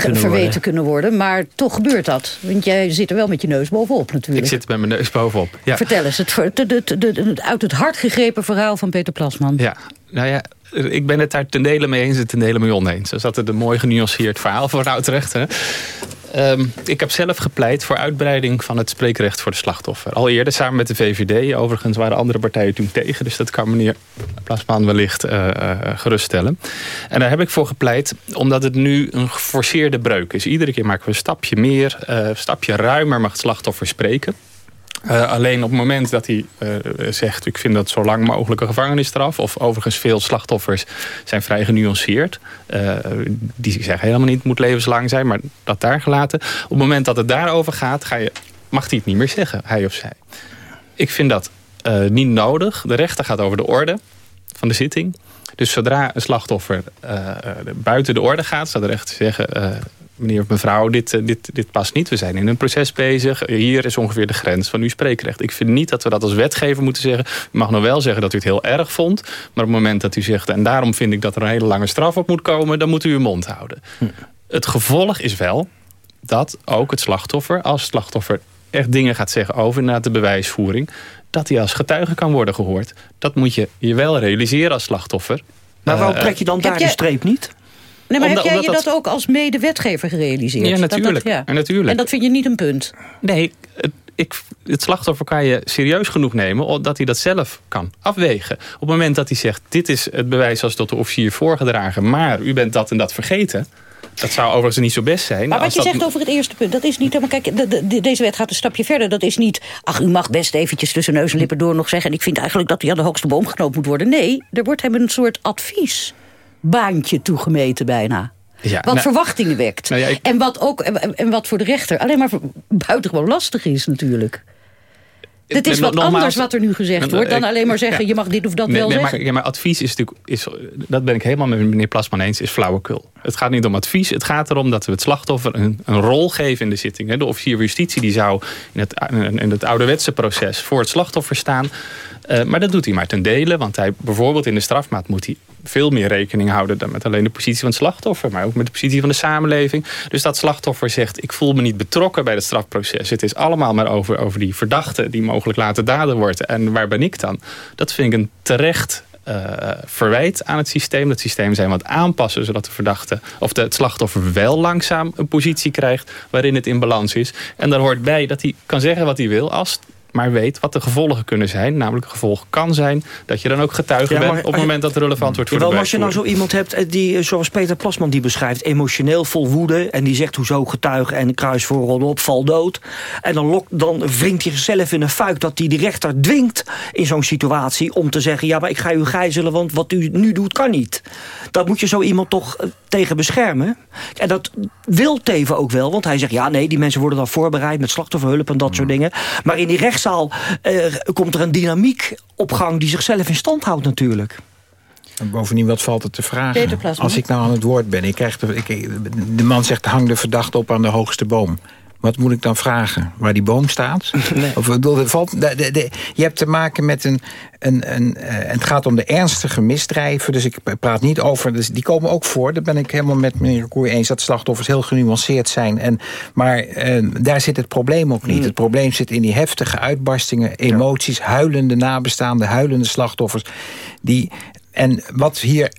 Speaker 16: kunnen
Speaker 2: verweten
Speaker 16: worden.
Speaker 2: kunnen worden. Maar toch gebeurt dat. Want jij zit er wel met je neus bovenop natuurlijk.
Speaker 16: Ik zit met mijn neus bovenop. Ja.
Speaker 2: Vertel eens, het, uit het hart gegrepen verhaal van Peter Plasman.
Speaker 16: Ja, nou ja, ik ben het daar ten dele mee eens en ten dele mee oneens. Dus dat het een mooi genuanceerd verhaal voor oud-recht. Ehm, ik heb zelf gepleit voor uitbreiding van het spreekrecht voor de slachtoffer. Al eerder samen met de VVD. Overigens waren andere partijen toen tegen. Dus dat kan meneer Plasman wellicht eh, eh, geruststellen. En daar heb ik voor gepleit omdat het nu een geforceerde breuk is. Iedere keer maken we een stapje meer, eh, een stapje ruimer mag het slachtoffer spreken. Eh, alleen op het moment dat hij eh, zegt... ik vind dat zo lang mogelijk een gevangenisstraf... of overigens veel slachtoffers zijn vrij genuanceerd. eh, die zeggen helemaal niet het moet levenslang zijn... maar dat daar gelaten. Op het moment dat het daarover gaat... Ga je, mag hij het niet meer zeggen, hij of zij. Ik vind dat niet nodig. De rechter gaat over de orde van de zitting. Dus zodra een slachtoffer buiten de orde gaat... zou de rechter zeggen... meneer of mevrouw, dit, eh, dit, dit past niet. We zijn in een proces bezig. Hier is ongeveer de grens van uw spreekrecht. Ik vind niet dat we dat als wetgever moeten zeggen. U mag nog wel zeggen dat u het heel erg vond. Maar op het moment dat u zegt... en daarom vind ik dat er een hele lange straf op moet komen... dan moet u uw mond houden. Het gevolg is wel dat ook het slachtoffer... als het slachtoffer echt dingen gaat zeggen over inderdaad de bewijsvoering... dat hij als getuige kan worden gehoord. Dat moet je je wel realiseren als slachtoffer.
Speaker 3: Maar waarom
Speaker 16: Eh,
Speaker 3: trek je dan daar de streep niet?
Speaker 2: Nee, maar
Speaker 16: Omdat-
Speaker 2: heb jij je dat,
Speaker 16: dat-
Speaker 2: ook als medewetgever gerealiseerd?
Speaker 16: Ja,
Speaker 2: Dat- dat-
Speaker 16: natuurlijk.
Speaker 2: ja.
Speaker 16: En natuurlijk.
Speaker 2: En dat vind je niet een punt?
Speaker 16: Nee, het, ik, het slachtoffer kan je serieus genoeg nemen... dat hij dat zelf kan afwegen. Op het moment dat hij zegt... dit is het bewijs als tot de officier voorgedragen... maar u bent dat en dat vergeten... Dat zou overigens niet zo best zijn.
Speaker 2: Maar wat je
Speaker 16: dat-
Speaker 2: zegt over het eerste punt, dat is niet... Maar kijk, de- de- de- deze wet gaat een stapje verder. Dat is niet, ach, u mag best eventjes tussen neus en lippen door nog zeggen... en ik vind eigenlijk dat hij aan de hoogste boom geknoopt moet worden. Nee, er wordt hem een soort adviesbaantje toegemeten bijna.
Speaker 16: Ja,
Speaker 2: wat
Speaker 16: nou-
Speaker 2: verwachtingen wekt.
Speaker 16: Nou ja, ik-
Speaker 2: en, wat ook, en, en wat voor de rechter alleen maar buitengewoon lastig is natuurlijk. Het is wat
Speaker 16: nogmaals-
Speaker 2: anders wat er nu gezegd wordt... dan alleen maar zeggen,
Speaker 16: ja.
Speaker 2: je mag dit of dat
Speaker 16: Nee,
Speaker 2: wel
Speaker 16: nee,
Speaker 2: zeggen.
Speaker 16: maar, ja, maar advies is natuurlijk, is, dat ben ik helemaal met meneer Plasman eens, is flauwekul. Het gaat niet om advies, het gaat erom dat we het slachtoffer een, een rol geven in de zitting. De officier van justitie die zou in het, in het ouderwetse proces voor het slachtoffer staan. Eh, maar dat doet hij maar ten dele, want hij bijvoorbeeld in de strafmaat moet hij veel meer rekening houden dan met alleen de positie van het slachtoffer, maar ook met de positie van de samenleving. Dus dat slachtoffer zegt, ik voel me niet betrokken bij het strafproces. Het is allemaal maar over, over die verdachte die mogelijk later dader wordt. En waar ben ik dan? Dat vind ik een terecht eh, verwijt aan het systeem. Dat systeem zijn wat aanpassen, zodat de verdachte of de, het slachtoffer wel langzaam een positie krijgt waarin het in balans is. En daar hoort bij dat hij kan zeggen wat hij wil als maar weet wat de gevolgen kunnen zijn. Namelijk, het gevolg kan zijn dat je dan ook getuige
Speaker 3: Ja, maar
Speaker 16: bent... op het moment dat het relevant wordt voor de
Speaker 3: maar als je nou zo iemand hebt eh, die, eh, zoals Peter Plasman die beschrijft... emotioneel vol woede en die zegt hoezo getuigen en kruisvoorrollen op, val dood. En dan, lokt, dan wringt hij zichzelf in een fuik dat hij die rechter dwingt in zo'n situatie... om te zeggen, ja, maar ik ga u gijzelen, want wat u nu doet kan niet. Dat moet je zo iemand toch eh, tegen beschermen. En dat wil Teven ook wel, want hij zegt... ja, nee, die mensen worden dan voorbereid met slachtofferhulp en dat soort dingen. Maar in die rechtszaal eh, komt er een dynamiek op gang... die zichzelf in stand houdt natuurlijk.
Speaker 17: En bovendien, wat valt er te vragen? Als ik nou aan het woord ben, ik krijg de, ik, de man zegt hang de verdachte op aan de hoogste boom. Wat moet ik dan vragen? Waar die boom staat? Of, ik bedoel, valt, de, de, de- je hebt te maken met een... een, een eh, het gaat om de ernstige misdrijven. Dus ik praat niet over... Dus die komen ook voor. Daar ben ik helemaal met meneer Koer eens... dat slachtoffers heel genuanceerd zijn. En, maar eh, daar zit het probleem ook niet. Het probleem zit in die heftige uitbarstingen... emoties, huilende nabestaanden, huilende slachtoffers... die en wat hier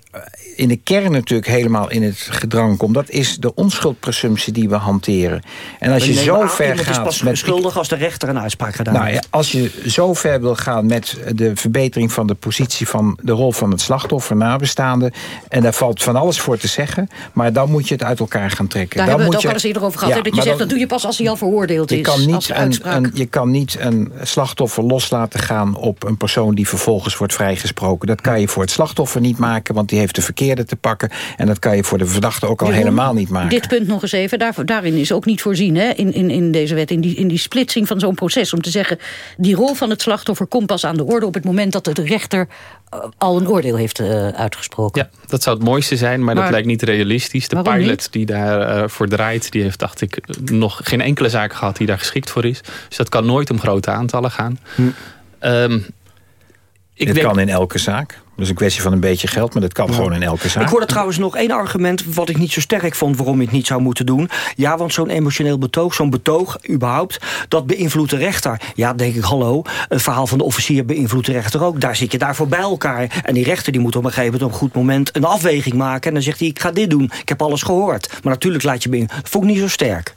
Speaker 17: in de kern natuurlijk helemaal in het gedrang komt... dat is de onschuldpresumptie die we hanteren. En als je zo ver gaat...
Speaker 3: pas
Speaker 17: met
Speaker 3: schuldig als de rechter een uitspraak gedaan
Speaker 17: nou
Speaker 3: heeft.
Speaker 17: als je zo ver wil gaan met de verbetering van de positie van de rol van het slachtoffer, nabestaande, en daar valt van alles voor te zeggen, maar dan moet je het uit elkaar gaan trekken.
Speaker 2: Daar
Speaker 17: dan
Speaker 2: hebben we het ook
Speaker 17: je-
Speaker 2: al eens eerder over gehad.
Speaker 17: Ja,
Speaker 2: dat je zegt,
Speaker 17: dan-
Speaker 2: dat doe je pas als hij al veroordeeld
Speaker 17: je
Speaker 2: is.
Speaker 17: kan, niet een, je kan niet een slachtoffer los laten gaan op een persoon die vervolgens wordt vrijgesproken. Dat kan je voor het slachtoffer niet maken, want die heeft de verkeerde te pakken. En dat kan je voor de verdachte ook al
Speaker 2: Jeroen,
Speaker 17: helemaal niet maken.
Speaker 2: Dit punt nog eens even. Daar, daarin is ook niet voorzien hè, in, in, in deze wet. In die, in die splitsing van zo'n proces. Om te zeggen, die rol van het slachtoffer komt pas aan de orde... op het moment dat de rechter eh, al een oordeel heeft eh, uitgesproken.
Speaker 16: Ja, dat zou het mooiste zijn, maar,
Speaker 2: Maar-
Speaker 16: dat lijkt niet realistisch. De pilot
Speaker 2: niet?
Speaker 16: die daarvoor voor draait, die heeft, dacht ik, nog geen enkele zaak gehad die daar geschikt voor is. Dus dat kan nooit om grote aantallen gaan. Ehm, ik
Speaker 17: Het
Speaker 16: denk,
Speaker 17: kan in elke zaak. Dat is een kwestie van een beetje geld, maar dat kan gewoon in elke zaak.
Speaker 3: Ik hoorde trouwens nog één argument wat ik niet zo sterk vond waarom je het niet zou moeten doen. Ja, want zo'n emotioneel betoog, zo'n betoog überhaupt, dat beïnvloedt de rechter. Ja, denk ik, hallo, het verhaal van de officier beïnvloedt de rechter ook. Daar zit je daarvoor bij elkaar. En die rechter die moet op een gegeven moment op een goed moment een afweging maken. En dan zegt hij, ik ga dit doen, ik heb alles gehoord. Maar natuurlijk laat je beïnvloeden. Dat vond ik niet zo sterk.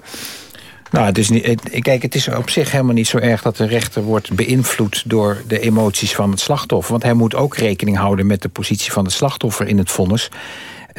Speaker 17: Nou, het is niet, kijk, het is op zich helemaal niet zo erg dat de rechter wordt beïnvloed door de emoties van het slachtoffer. Want hij moet ook rekening houden met de positie van het slachtoffer in het vonnis.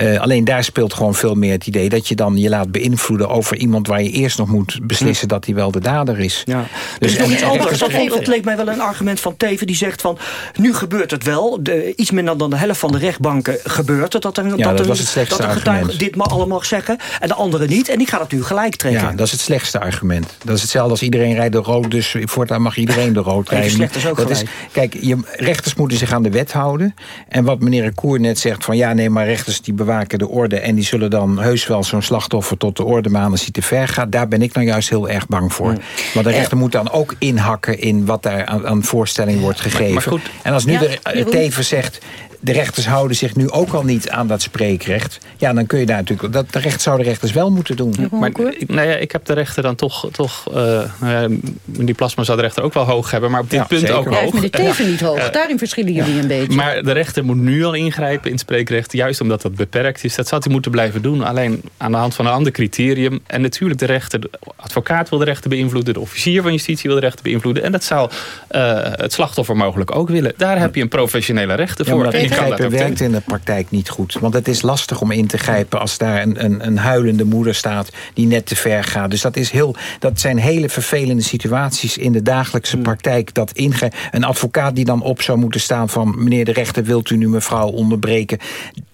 Speaker 17: Eh, alleen daar speelt gewoon veel meer het idee dat je dan je laat beïnvloeden over iemand waar je eerst nog moet beslissen dat hij wel de dader is.
Speaker 3: Ja.
Speaker 17: Dus
Speaker 3: Dus nog iets anders. Dat, dat leek mij wel een argument van Teven. Die zegt van, nu gebeurt het wel. De, iets minder dan de helft van de rechtbanken gebeurt het. Dat, er,
Speaker 17: dat
Speaker 3: een,
Speaker 17: was het slechtste
Speaker 3: dat een getuige dit maar allemaal mag zeggen. En de andere niet. En die gaat het nu gelijk trekken.
Speaker 17: Ja, dat is het slechtste argument. Dat is hetzelfde als iedereen rijdt de rood, dus voortaan mag iedereen de rood rijden.
Speaker 3: slecht is ook
Speaker 17: dat
Speaker 3: gelijk.
Speaker 17: kijk, je, rechters moeten zich aan de wet houden. En wat meneer Koer net zegt, van ja, nee, maar rechters die bewaken de orde... en die zullen dan heus wel zo'n slachtoffer tot de orde manen als hij te ver gaat. Daar ben ik nou juist heel erg bang voor. Want de rechter moet dan ook inhakken in wat daar aan, aan voorstelling wordt gegeven.
Speaker 16: maar goed.
Speaker 17: En als nu de eh? Teven zegt... de rechters houden zich nu ook al niet aan dat spreekrecht... ja, dan kun je daar natuurlijk... dat de recht zou de rechters wel moeten doen.
Speaker 16: maar, ik, nou ja, ik heb de rechter dan toch... toch eh, nou ja, die plasma zou de rechter ook wel hoog hebben, maar op dit
Speaker 17: Ja,
Speaker 16: punt
Speaker 17: zeker.
Speaker 16: ook
Speaker 2: Hij heeft
Speaker 16: hoog.
Speaker 2: met de teven niet hoog. Daarin verschillen jullie een beetje.
Speaker 16: Maar de rechter moet nu al ingrijpen in het spreekrecht. Juist omdat dat beperkt is. Dat zou hij moeten blijven doen. Alleen aan de hand van een ander criterium. En natuurlijk de rechter. De advocaat wil de rechter beïnvloeden. De officier van justitie wil de rechter beïnvloeden. En dat zou eh, het slachtoffer mogelijk ook willen. Daar heb je een professionele rechter
Speaker 17: Ja,
Speaker 16: voor.
Speaker 17: Ingrijpen werkt in de praktijk niet goed. Want het is lastig om in te grijpen als daar een, een, een huilende moeder staat... die net te ver gaat. Dus dat, is heel, dat zijn hele vervelende situaties in de dagelijkse
Speaker 16: Hmm.
Speaker 17: praktijk. Dat ingrijpen. Een advocaat die dan op zou moeten staan van... meneer de rechter, wilt u nu mevrouw onderbreken?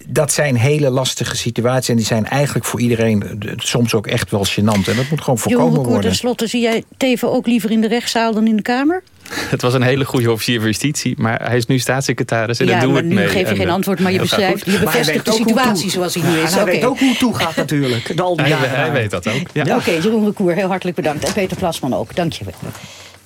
Speaker 17: Dat zijn hele lastige situaties. En die zijn eigenlijk voor iedereen eh, soms ook echt wel gênant. En dat moet gewoon voorkomen worden.
Speaker 2: tenslotte, zie jij Teven ook liever in de rechtszaal dan in de Kamer?
Speaker 16: Het was een hele goede officier van justitie, maar hij is nu staatssecretaris en
Speaker 2: ja,
Speaker 16: daar doen we
Speaker 2: maar
Speaker 16: het
Speaker 2: nu
Speaker 16: mee.
Speaker 2: geef je
Speaker 16: En,
Speaker 2: geen
Speaker 16: eh,
Speaker 2: antwoord, maar je,
Speaker 16: dat
Speaker 2: beschrijft, je bevestigt de situatie zoals hij nu
Speaker 3: Ja,
Speaker 2: is.
Speaker 3: en hij weet ook hoe het toe gaat natuurlijk.
Speaker 16: Hij, weet dat ook. Ja.
Speaker 2: Oké, Jeroen Recour, heel hartelijk bedankt. En Peter Plasman ook, dank je wel.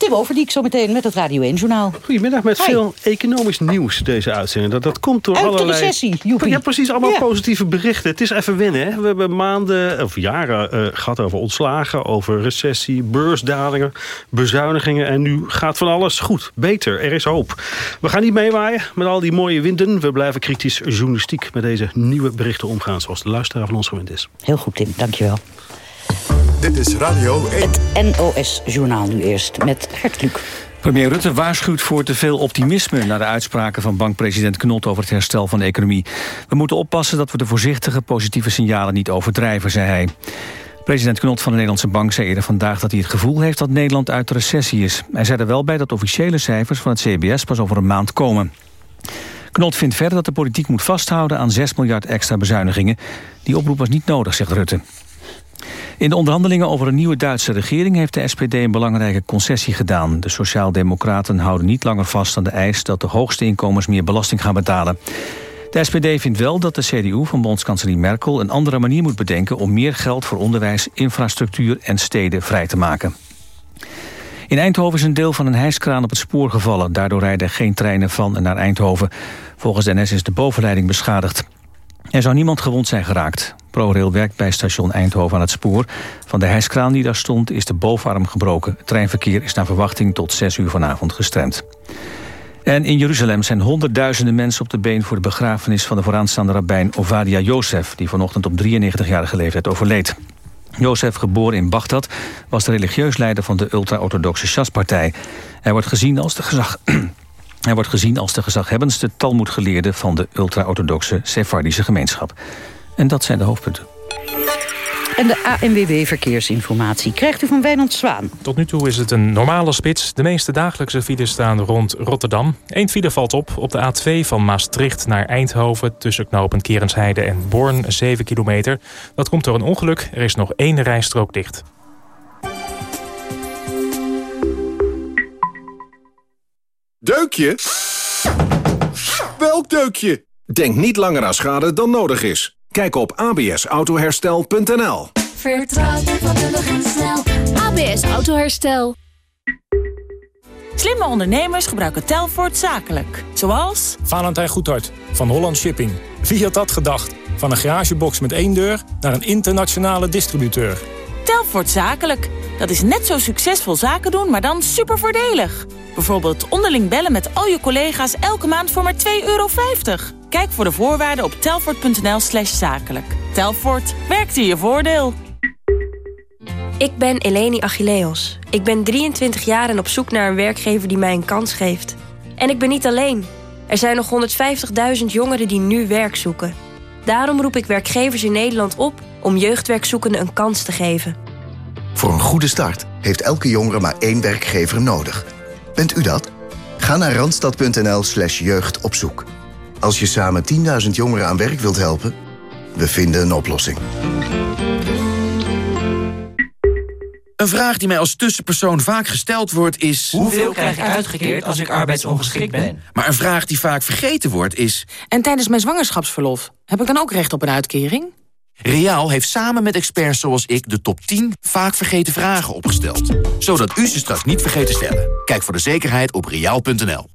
Speaker 2: Tim Overdiek zo meteen met het Radio 1-journaal.
Speaker 18: Goedemiddag met veel economisch nieuws deze uitzending. Dat, dat komt door
Speaker 2: Uit de
Speaker 18: allerlei...
Speaker 2: recessie, joepie.
Speaker 18: Ja, precies. Allemaal
Speaker 2: Ja.
Speaker 18: positieve berichten. Het is even winnen. Hè. We hebben maanden of jaren eh, gehad over ontslagen, over recessie, beursdalingen, bezuinigingen. En nu gaat van alles goed. Beter. Er is hoop. We gaan niet meewaaien met al die mooie winden. We blijven kritisch journalistiek met deze nieuwe berichten omgaan. Zoals de luisteraar van ons gewend is.
Speaker 2: Heel goed, Tim. Dankjewel.
Speaker 1: Dit is Radio 1.
Speaker 2: Het NOS-journaal nu eerst met Gert Kluk.
Speaker 4: Premier Rutte waarschuwt voor te veel optimisme... na de uitspraken van bankpresident Knot over het herstel van de economie. We moeten oppassen dat we de voorzichtige positieve signalen niet overdrijven, zei hij. President Knot van de Nederlandse Bank zei eerder vandaag dat hij het gevoel heeft dat Nederland uit de recessie is. Hij zei er wel bij dat officiële cijfers van het CBS pas over een maand komen. Knot vindt verder dat de politiek moet vasthouden aan 6 miljard extra bezuinigingen. Die oproep was niet nodig, zegt Rutte. In de onderhandelingen over een nieuwe Duitse regering heeft de SPD een belangrijke concessie gedaan. De Sociaaldemocraten houden niet langer vast aan de eis dat de hoogste inkomens meer belasting gaan betalen. De SPD vindt wel dat de CDU van bondskanselier Merkel een andere manier moet bedenken om meer geld voor onderwijs, infrastructuur en steden vrij te maken. In Eindhoven is een deel van een hijskraan op het spoor gevallen. Daardoor rijden geen treinen van en naar Eindhoven. Volgens de NS is de bovenleiding beschadigd. Er zou niemand gewond zijn geraakt. ProRail werkt bij station Eindhoven aan het spoor. Van de hijskraan die daar stond is de bovenarm gebroken. Het treinverkeer is naar verwachting tot 6 uur vanavond gestremd. En in Jeruzalem zijn honderdduizenden mensen op de been... voor de begrafenis van de vooraanstaande rabbijn Ovadia Jozef... die vanochtend op 93-jarige leeftijd overleed. Jozef, geboren in Bagdad, was de religieus leider van de ultra-orthodoxe Shas-partij. Hij wordt gezien als de gezag... Hij wordt gezien als de gezaghebbendste talmoedgeleerde van de ultra-orthodoxe Sephardische gemeenschap. En dat zijn de hoofdpunten.
Speaker 2: En de ANWB Verkeersinformatie krijgt u van Wijnand Zwaan.
Speaker 5: Tot nu toe is het een normale spits. De meeste dagelijkse files staan rond Rotterdam. Eén file valt op op de A2 van Maastricht naar Eindhoven... tussen knooppunt Kerensheide en Born, 7 kilometer. Dat komt door een ongeluk. Er is nog één rijstrook dicht.
Speaker 19: Deukje? Welk deukje? Denk niet langer aan schade dan nodig is. Kijk op absautoherstel.nl
Speaker 20: Vertrouw je vakkundig en snel. ABS Autoherstel.
Speaker 21: Slimme ondernemers gebruiken Telfort zakelijk. Zoals...
Speaker 22: Valentijn Goedhart van Holland Shipping. Wie had dat gedacht? Van een garagebox met één deur naar een internationale distributeur.
Speaker 21: Telfort zakelijk. Dat is net zo succesvol zaken doen, maar dan super voordelig. Bijvoorbeeld onderling bellen met al je collega's elke maand voor maar 2,50 euro. Kijk voor de voorwaarden op telfort.nl slash zakelijk. Telfort, werkt in je voordeel.
Speaker 23: Ik ben Eleni Achilleos. Ik ben 23 jaar en op zoek naar een werkgever die mij een kans geeft. En ik ben niet alleen. Er zijn nog 150.000 jongeren die nu werk zoeken. Daarom roep ik werkgevers in Nederland op om jeugdwerkzoekenden een kans te geven.
Speaker 24: Voor een goede start heeft elke jongere maar één werkgever nodig. Bent u dat? Ga naar randstad.nl slash jeugd op zoek. Als je samen 10.000 jongeren aan werk wilt helpen, we vinden een oplossing.
Speaker 25: Een vraag die mij als tussenpersoon vaak gesteld wordt is...
Speaker 26: Hoeveel krijg ik uitgekeerd als ik arbeidsongeschikt ben?
Speaker 25: Maar een vraag die vaak vergeten wordt is...
Speaker 27: En tijdens mijn zwangerschapsverlof, heb ik dan ook recht op een uitkering?
Speaker 25: Reaal heeft samen met experts zoals ik de top 10 vaak vergeten vragen opgesteld. Zodat u ze straks niet vergeet te stellen. Kijk voor de zekerheid op reaal.nl.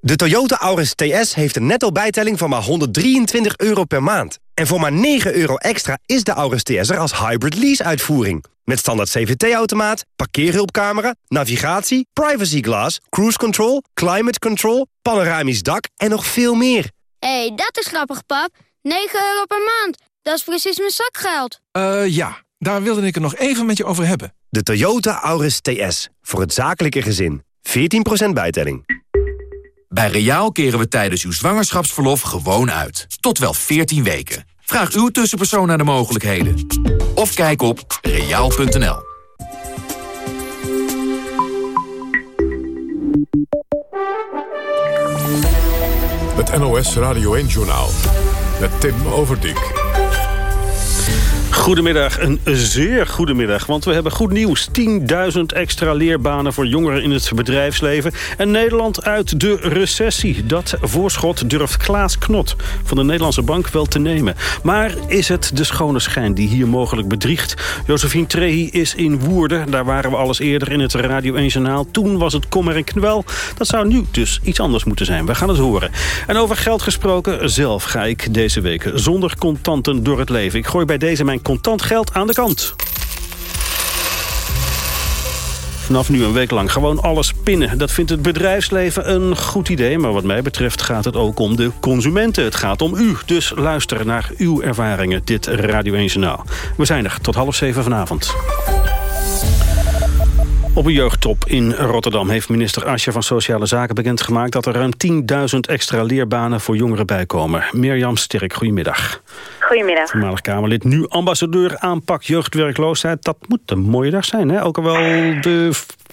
Speaker 28: De Toyota Auris TS heeft een netto bijtelling van maar 123 euro per maand. En voor maar 9 euro extra is de Auris TS er als hybrid lease-uitvoering. Met standaard CVT-automaat, parkeerhulpcamera, navigatie, privacy glass, cruise control, climate control, panoramisch dak en nog veel meer.
Speaker 29: Hé, hey, dat is grappig, pap. 9 euro per maand. Dat is precies mijn zakgeld.
Speaker 30: Eh ja, daar wilde ik het nog even met je over hebben.
Speaker 28: De Toyota Auris TS. Voor het zakelijke gezin. 14% bijtelling.
Speaker 25: Bij Reaal keren we tijdens uw zwangerschapsverlof gewoon uit. Tot wel 14 weken. Vraag uw tussenpersoon naar de mogelijkheden. Of kijk op reaal.nl.
Speaker 1: Het NOS Radio 1-journaal. Met Tim Overdijk.
Speaker 18: Goedemiddag, een zeer goedemiddag, want we hebben goed nieuws. 10.000 extra leerbanen voor jongeren in het bedrijfsleven. En Nederland uit de recessie. Dat voorschot durft Klaas Knot van de Nederlandse Bank wel te nemen. Maar is het de schone schijn die hier mogelijk bedriegt? Josephine Trehi is in Woerden. Daar waren we alles eerder in het Radio 1 Journaal. Toen was het kommer en knel. Dat zou nu dus iets anders moeten zijn. We gaan het horen. En over geld gesproken, zelf ga ik deze week zonder contanten door het leven. Ik gooi bij deze mijn contant geld aan de kant. Vanaf nu een week lang gewoon alles pinnen. Dat vindt het bedrijfsleven een goed idee. Maar wat mij betreft gaat het ook om de consumenten. Het gaat om u. Dus luister naar uw ervaringen. Dit Radio 1 Journaal. We zijn er tot half zeven vanavond. Op een jeugdtop in Rotterdam heeft minister Asje van Sociale Zaken bekendgemaakt... dat er ruim 10.000 extra leerbanen voor jongeren bijkomen. Mirjam Sterk, goedemiddag.
Speaker 31: Goedemiddag.
Speaker 18: Voormalig Kamerlid, nu ambassadeur aanpak jeugdwerkloosheid. Dat moet een mooie dag zijn, hè? Ook al wel de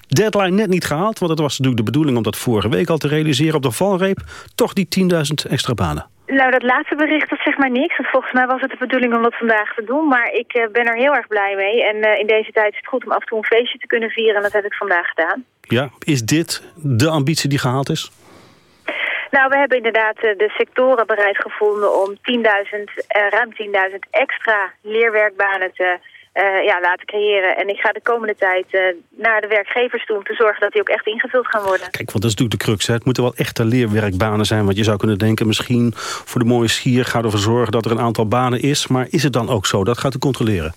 Speaker 18: deadline net niet gehaald... want het was natuurlijk de bedoeling om dat vorige week al te realiseren op de valreep. Toch die 10.000 extra banen.
Speaker 31: Nou, dat laatste bericht, dat zegt mij niks. Want volgens mij was het de bedoeling om dat vandaag te doen. Maar ik uh, ben er heel erg blij mee. En uh, in deze tijd is het goed om af en toe een feestje te kunnen vieren. En dat heb ik vandaag gedaan.
Speaker 18: Ja, is dit de ambitie die gehaald is?
Speaker 31: Nou, we hebben inderdaad uh, de sectoren bereid gevonden om 10.000, ruim 10.000 extra leerwerkbanen te uh, ja, laten creëren. En ik ga de komende tijd uh, naar de werkgevers toe om te zorgen dat die ook echt ingevuld gaan worden.
Speaker 18: Kijk, want dat is natuurlijk de crux. Hè. Het moeten wel echte leerwerkbanen zijn. Want je zou kunnen denken, misschien voor de mooie schier gaat ervoor zorgen dat er een aantal banen is. Maar is het dan ook zo? Dat gaat u controleren.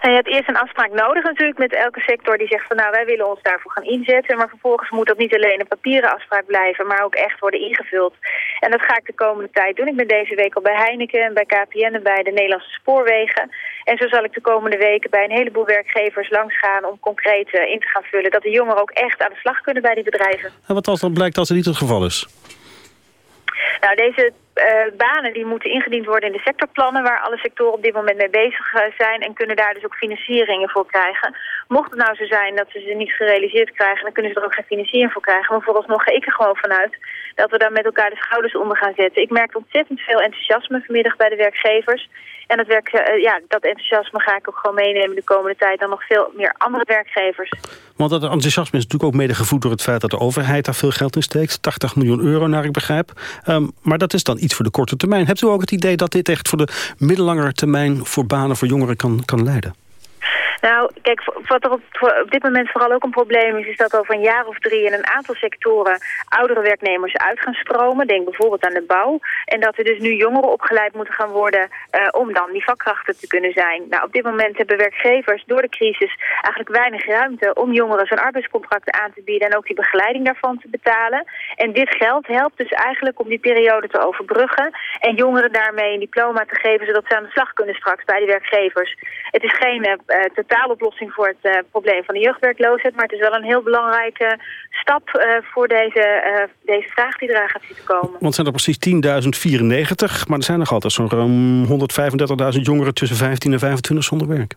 Speaker 31: En je hebt eerst een afspraak nodig natuurlijk met elke sector die zegt van nou wij willen ons daarvoor gaan inzetten. Maar vervolgens moet dat niet alleen een papieren afspraak blijven, maar ook echt worden ingevuld. En dat ga ik de komende tijd doen. Ik ben deze week al bij Heineken en bij KPN en bij de Nederlandse Spoorwegen. En zo zal ik de komende weken bij een heleboel werkgevers langsgaan om concreet in te gaan vullen. Dat de jongeren ook echt aan de slag kunnen bij die bedrijven.
Speaker 18: En wat als dan blijkt dat het niet het geval is?
Speaker 31: Nou, deze uh, banen die moeten ingediend worden in de sectorplannen... waar alle sectoren op dit moment mee bezig uh, zijn... en kunnen daar dus ook financieringen voor krijgen. Mocht het nou zo zijn dat ze ze niet gerealiseerd krijgen... dan kunnen ze er ook geen financiering voor krijgen. Maar vooralsnog ga ik er gewoon vanuit dat we daar met elkaar de schouders onder gaan zetten. Ik merk ontzettend veel enthousiasme vanmiddag bij de werkgevers... En dat, werk, uh, ja, dat enthousiasme ga ik ook gewoon meenemen de komende tijd... dan nog veel meer andere werkgevers.
Speaker 18: Want dat enthousiasme is natuurlijk ook mede gevoed door het feit... dat de overheid daar veel geld in steekt. 80 miljoen euro, naar ik begrijp. Um, maar dat is dan iets voor de korte termijn. Hebt u ook het idee dat dit echt voor de middellange termijn... voor banen voor jongeren kan, kan leiden?
Speaker 31: Nou, kijk, wat er op, dit moment vooral ook een probleem is... is dat over een jaar of drie in een aantal sectoren... oudere werknemers uit gaan stromen. Denk bijvoorbeeld aan de bouw. En dat er dus nu jongeren opgeleid moeten gaan worden... Uh, om dan die vakkrachten te kunnen zijn. Nou, op dit moment hebben werkgevers door de crisis... eigenlijk weinig ruimte om jongeren zo'n arbeidscontracten aan te bieden... en ook die begeleiding daarvan te betalen. En dit geld helpt dus eigenlijk om die periode te overbruggen... en jongeren daarmee een diploma te geven... zodat ze aan de slag kunnen straks bij die werkgevers. Het is geen uh, totaaloplossing voor het uh, probleem van de jeugdwerkloosheid. Maar het is wel een heel belangrijke stap uh, voor deze, uh, deze vraag die eraan gaat zitten komen.
Speaker 18: Want het zijn er precies 10.094, maar er zijn nog altijd zo'n ruim 135.000 jongeren tussen 15 en 25 zonder werk.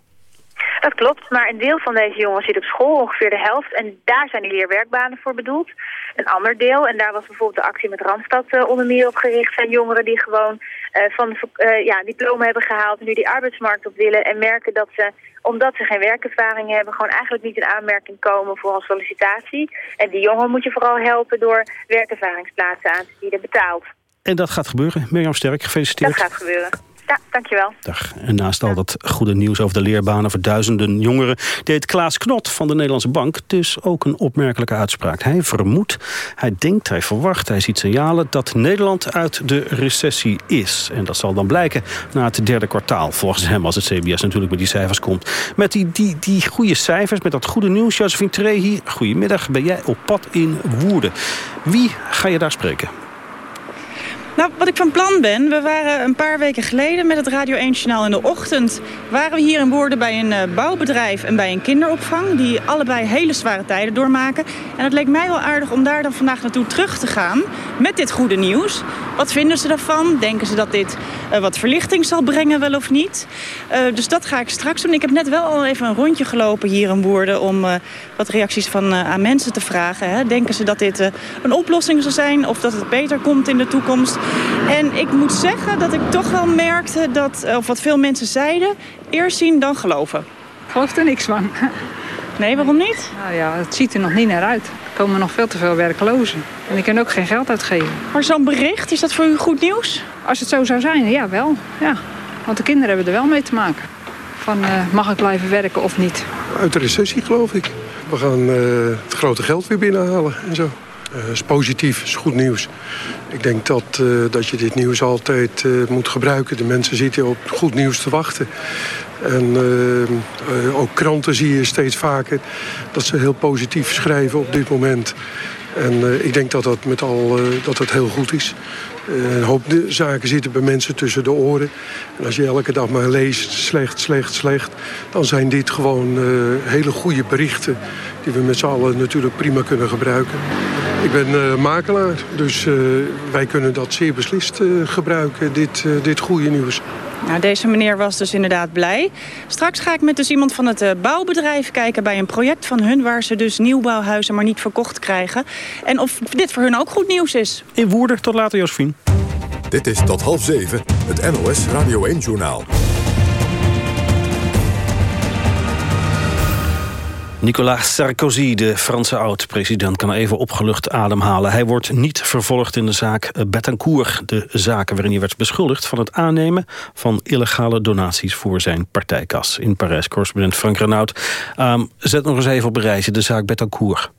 Speaker 31: Dat klopt, maar een deel van deze jongens zit op school, ongeveer de helft. En daar zijn die leerwerkbanen voor bedoeld. Een ander deel, en daar was bijvoorbeeld de actie met Randstad uh, onder meer op gericht... zijn jongeren die gewoon uh, van uh, ja, diploma hebben gehaald... en nu die arbeidsmarkt op willen en merken dat ze, omdat ze geen werkervaring hebben... gewoon eigenlijk niet in aanmerking komen voor een sollicitatie. En die jongeren moet je vooral helpen door werkervaringsplaatsen aan te bieden, betaald.
Speaker 18: En dat gaat gebeuren. Mirjam Sterk, gefeliciteerd.
Speaker 31: Dat gaat gebeuren. Ja, dankjewel.
Speaker 18: Dag. En naast al dat goede nieuws over de leerbanen voor duizenden jongeren... deed Klaas Knot van de Nederlandse Bank dus ook een opmerkelijke uitspraak. Hij vermoedt, hij denkt, hij verwacht, hij ziet signalen... dat Nederland uit de recessie is. En dat zal dan blijken na het derde kwartaal. Volgens hem als het CBS natuurlijk met die cijfers komt. Met die, die, die goede cijfers, met dat goede nieuws... Josephine Trehi, goedemiddag, ben jij op pad in Woerden. Wie ga je daar spreken?
Speaker 32: Nou, wat ik van plan ben, we waren een paar weken geleden met het Radio 1 Journaal in de ochtend... waren we hier in Woerden bij een uh, bouwbedrijf en bij een kinderopvang... die allebei hele zware tijden doormaken. En het leek mij wel aardig om daar dan vandaag naartoe terug te gaan met dit goede nieuws. Wat vinden ze daarvan? Denken ze dat dit uh, wat verlichting zal brengen, wel of niet? Uh, dus dat ga ik straks doen. Ik heb net wel al even een rondje gelopen hier in Woerden... om wat reacties van, aan mensen te vragen. Hè. Denken ze dat dit een oplossing zal zijn of dat het beter komt in de toekomst? En ik moet zeggen dat ik toch wel merkte dat, of wat veel mensen zeiden, eerst zien dan geloven.
Speaker 33: Ik geloof er niks van.
Speaker 32: Nee, waarom niet?
Speaker 33: Nou ja, het ziet er nog niet naar uit. Er komen nog veel te veel werklozen. En ik kan ook geen geld uitgeven.
Speaker 32: Maar zo'n bericht, is dat voor u goed nieuws?
Speaker 33: Als het zo zou zijn, ja wel. Ja. Want de kinderen hebben er wel mee te maken. Van uh, mag ik blijven werken of niet?
Speaker 34: Uit de recessie geloof ik. We gaan uh, het grote geld weer binnenhalen en zo. Uh, is positief, is goed nieuws. Ik denk dat, uh, dat je dit nieuws altijd uh, moet gebruiken. De mensen zitten op goed nieuws te wachten. En ook kranten zie je steeds vaker dat ze heel positief schrijven op dit moment. En ik denk dat dat met al dat het heel goed is. Een hoop zaken zitten bij mensen tussen de oren. En als je elke dag maar leest, slecht, slecht, slecht... dan zijn dit gewoon hele goede berichten... die we met z'n allen natuurlijk prima kunnen gebruiken. Ik ben uh, makelaar, dus uh, wij kunnen dat zeer beslist uh, gebruiken, dit, dit goede nieuws.
Speaker 32: Nou, deze meneer was dus inderdaad blij. Straks ga ik met dus iemand van het bouwbedrijf kijken bij een project van hun... waar ze dus nieuwbouwhuizen maar niet verkocht krijgen. En of dit voor hun ook goed nieuws is.
Speaker 18: In Woerden, tot later Josephine.
Speaker 1: Dit is tot half zeven, het NOS Radio 1-journaal.
Speaker 18: Nicolas Sarkozy, de Franse oud-president, kan even opgelucht ademhalen. Hij wordt niet vervolgd in de zaak Betancourt. De zaken waarin hij werd beschuldigd van het aannemen van illegale donaties voor zijn partijkas. In Parijs, correspondent Frank Renaud. Um, zet nog eens even op een reisje de zaak Betancourt.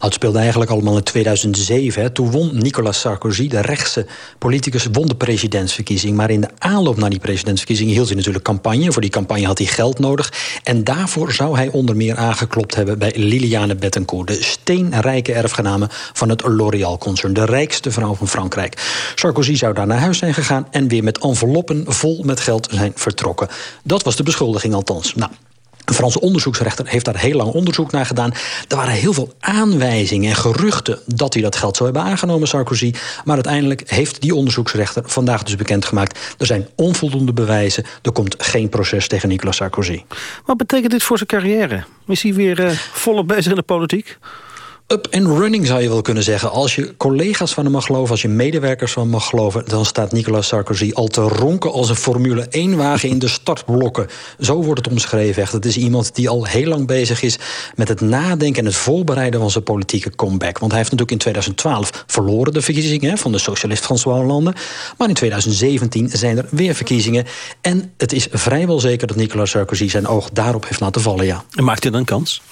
Speaker 35: Het speelde eigenlijk allemaal in 2007. Hè. Toen won Nicolas Sarkozy, de rechtse politicus, won de presidentsverkiezing. Maar in de aanloop naar die presidentsverkiezing hield hij natuurlijk campagne. Voor die campagne had hij geld nodig. En daarvoor zou hij onder meer aangeklopt hebben bij Liliane Bettencourt... de steenrijke erfgename van het L'Oréal-concern. De rijkste vrouw van Frankrijk. Sarkozy zou daar naar huis zijn gegaan... en weer met enveloppen vol met geld zijn vertrokken. Dat was de beschuldiging althans. Nou, een Franse onderzoeksrechter heeft daar heel lang onderzoek naar gedaan. Er waren heel veel aanwijzingen en geruchten dat hij dat geld zou hebben aangenomen, Sarkozy. Maar uiteindelijk heeft die onderzoeksrechter vandaag dus bekendgemaakt... er zijn onvoldoende bewijzen, er komt geen proces tegen Nicolas Sarkozy.
Speaker 18: Wat betekent dit voor zijn carrière? Is hij weer uh, volop bezig in de politiek?
Speaker 35: Up and running zou je wel kunnen zeggen. Als je collega's van hem mag geloven, als je medewerkers van hem mag geloven... dan staat Nicolas Sarkozy al te ronken als een Formule 1-wagen in de startblokken. Zo wordt het omschreven echt. Het is iemand die al heel lang bezig is met het nadenken... en het voorbereiden van zijn politieke comeback. Want hij heeft natuurlijk in 2012 verloren de verkiezingen... van de socialist François Hollande. Maar in 2017 zijn er weer verkiezingen. En het is vrijwel zeker dat Nicolas Sarkozy zijn oog daarop heeft laten vallen, ja.
Speaker 18: En maakt hij dan kans?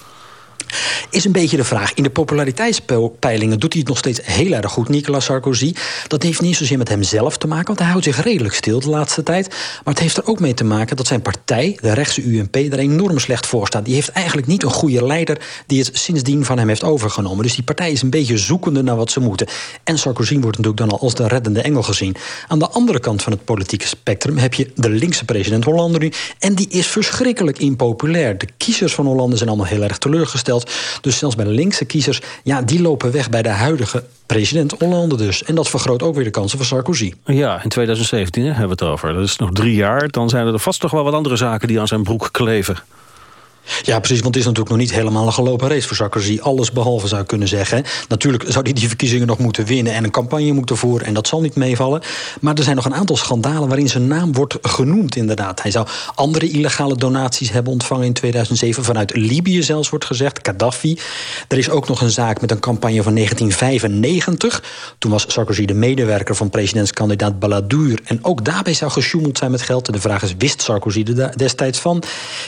Speaker 35: Is een beetje de vraag. In de populariteitspeilingen doet hij het nog steeds heel erg goed, Nicolas Sarkozy. Dat heeft niet zozeer met hemzelf te maken, want hij houdt zich redelijk stil de laatste tijd. Maar het heeft er ook mee te maken dat zijn partij, de rechtse UMP, er enorm slecht voor staat. Die heeft eigenlijk niet een goede leider die het sindsdien van hem heeft overgenomen. Dus die partij is een beetje zoekende naar wat ze moeten. En Sarkozy wordt natuurlijk dan al als de reddende engel gezien. Aan de andere kant van het politieke spectrum heb je de linkse president Hollande nu. En die is verschrikkelijk impopulair. De kiezers van Hollande zijn allemaal heel erg teleurgesteld. Dus zelfs bij de linkse kiezers, ja, die lopen weg bij de huidige president Hollande dus. En dat vergroot ook weer de kansen van Sarkozy.
Speaker 18: Ja, in 2017 hè, hebben we het over. Dat is nog drie jaar. Dan zijn er vast toch wel wat andere zaken die aan zijn broek kleven.
Speaker 35: Ja, precies, want het is natuurlijk nog niet helemaal een gelopen race voor Sarkozy. Alles behalve zou kunnen zeggen. Natuurlijk zou hij die verkiezingen nog moeten winnen... en een campagne moeten voeren, en dat zal niet meevallen. Maar er zijn nog een aantal schandalen waarin zijn naam wordt genoemd inderdaad. Hij zou andere illegale donaties hebben ontvangen in 2007... vanuit Libië zelfs wordt gezegd, Gaddafi. Er is ook nog een zaak met een campagne van 1995. Toen was Sarkozy de medewerker van presidentskandidaat Balladur... en ook daarbij zou gesjoemeld zijn met geld. En de vraag is, wist Sarkozy er destijds van?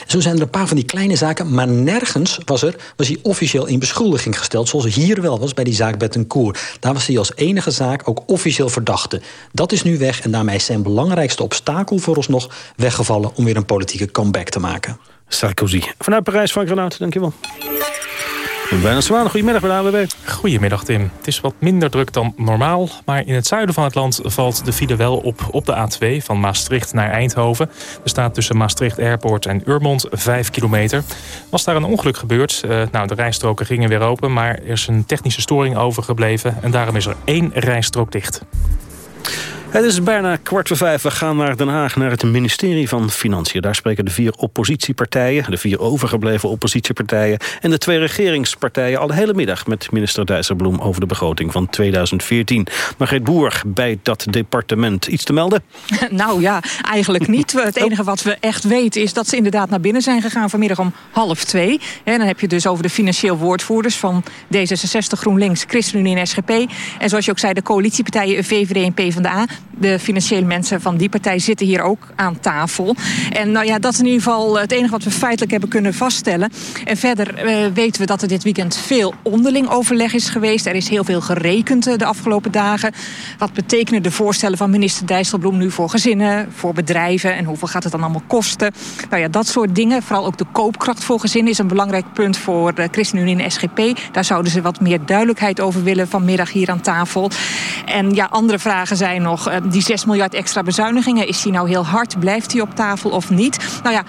Speaker 35: Zo zijn er een paar van die kleine zaken, maar nergens was, er, was hij officieel in beschuldiging gesteld... zoals hier wel was bij die zaak Bettencourt. Daar was hij als enige zaak ook officieel verdachte. Dat is nu weg en daarmee is zijn belangrijkste obstakel voor ons nog weggevallen... om weer een politieke comeback te maken.
Speaker 18: Sarkozy. Vanuit Parijs, Frank Renaud, dankjewel. Bijna zwaar. Goedemiddag bij.
Speaker 5: Goedemiddag Tim. Het is wat minder druk dan normaal. Maar in het zuiden van het land valt de file wel op op de A2 van Maastricht naar Eindhoven. Er staat tussen Maastricht Airport en Urmond 5 kilometer. Was daar een ongeluk gebeurd? Uh, nou, de rijstroken gingen weer open, maar er is een technische storing overgebleven. En daarom is er één rijstrook dicht.
Speaker 18: Het is bijna kwart voor vijf. We gaan naar Den Haag, naar het ministerie van Financiën. Daar spreken de vier oppositiepartijen, de vier overgebleven oppositiepartijen... en de twee regeringspartijen al de hele middag met minister Dijsselbloem... over de begroting van 2014. Margreet Boer bij dat departement. Iets te melden?
Speaker 36: Nou ja, eigenlijk niet. Het enige wat we echt weten is dat ze inderdaad naar binnen zijn gegaan... vanmiddag om half twee. En dan heb je dus over de financieel woordvoerders van D66, GroenLinks, ChristenUnie en SGP. En zoals je ook zei, de coalitiepartijen VVD en PvdA de financiële mensen van die partij zitten hier ook aan tafel. En nou ja, dat is in ieder geval het enige wat we feitelijk hebben kunnen vaststellen. En verder uh, weten we dat er dit weekend veel onderling overleg is geweest. Er is heel veel gerekend eh, de afgelopen dagen. Wat betekenen de voorstellen van minister Dijsselbloem nu voor gezinnen, voor bedrijven en hoeveel gaat het dan allemaal kosten? Nou ja, dat soort dingen. Vooral ook de koopkracht voor gezinnen is een belangrijk punt voor de ChristenUnie en SGP. Daar zouden ze wat meer duidelijkheid over willen vanmiddag hier aan tafel. En ja, andere vragen zijn nog eh, die 6 miljard extra bezuinigingen, is die nou heel hard? Blijft die op tafel of niet? Nou ja,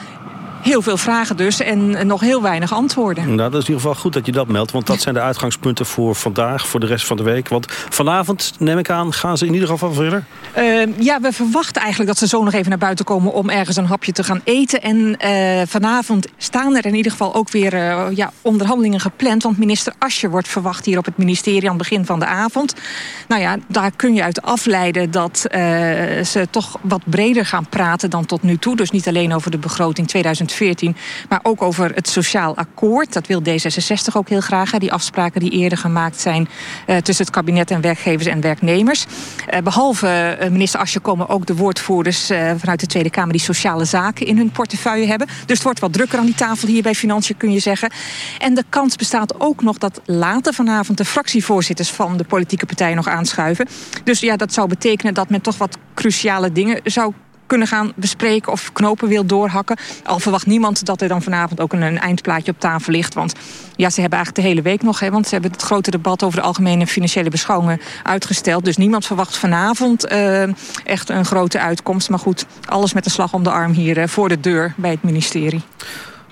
Speaker 36: Heel veel vragen dus en nog heel weinig antwoorden.
Speaker 18: Nou, dat is in ieder geval goed dat je dat meldt. Want dat zijn de uitgangspunten voor vandaag, voor de rest van de week. Want vanavond, neem ik aan, gaan ze in ieder geval verder?
Speaker 36: Uh, ja, we verwachten eigenlijk dat ze zo nog even naar buiten komen... om ergens een hapje te gaan eten. En uh, vanavond staan er in ieder geval ook weer uh, ja, onderhandelingen gepland. Want minister Asje wordt verwacht hier op het ministerie aan het begin van de avond. Nou ja, daar kun je uit afleiden dat ze toch wat breder gaan praten dan tot nu toe. Dus niet alleen over de begroting 2020 2014. Maar ook over het sociaal akkoord. Dat wil D66 ook heel graag. Die afspraken die eerder gemaakt zijn uh, tussen het kabinet en werkgevers en werknemers. Uh, behalve uh, minister Asje komen ook de woordvoerders vanuit de Tweede Kamer die sociale zaken in hun portefeuille hebben. Dus het wordt wat drukker aan die tafel hier bij Financiën kun je zeggen. En de kans bestaat ook nog dat later vanavond de fractievoorzitters van de politieke partijen nog aanschuiven. Dus ja, dat zou betekenen dat men toch wat cruciale dingen zou kunnen gaan bespreken of knopen wil doorhakken. Al verwacht niemand dat er dan vanavond ook een, een eindplaatje op tafel ligt. Want ja, ze hebben eigenlijk de hele week nog. Hè, want ze hebben het grote debat over de algemene financiële beschouwingen uitgesteld. Dus niemand verwacht vanavond uh, echt een grote uitkomst. Maar goed, alles met de slag om de arm hier uh, voor de deur bij het ministerie.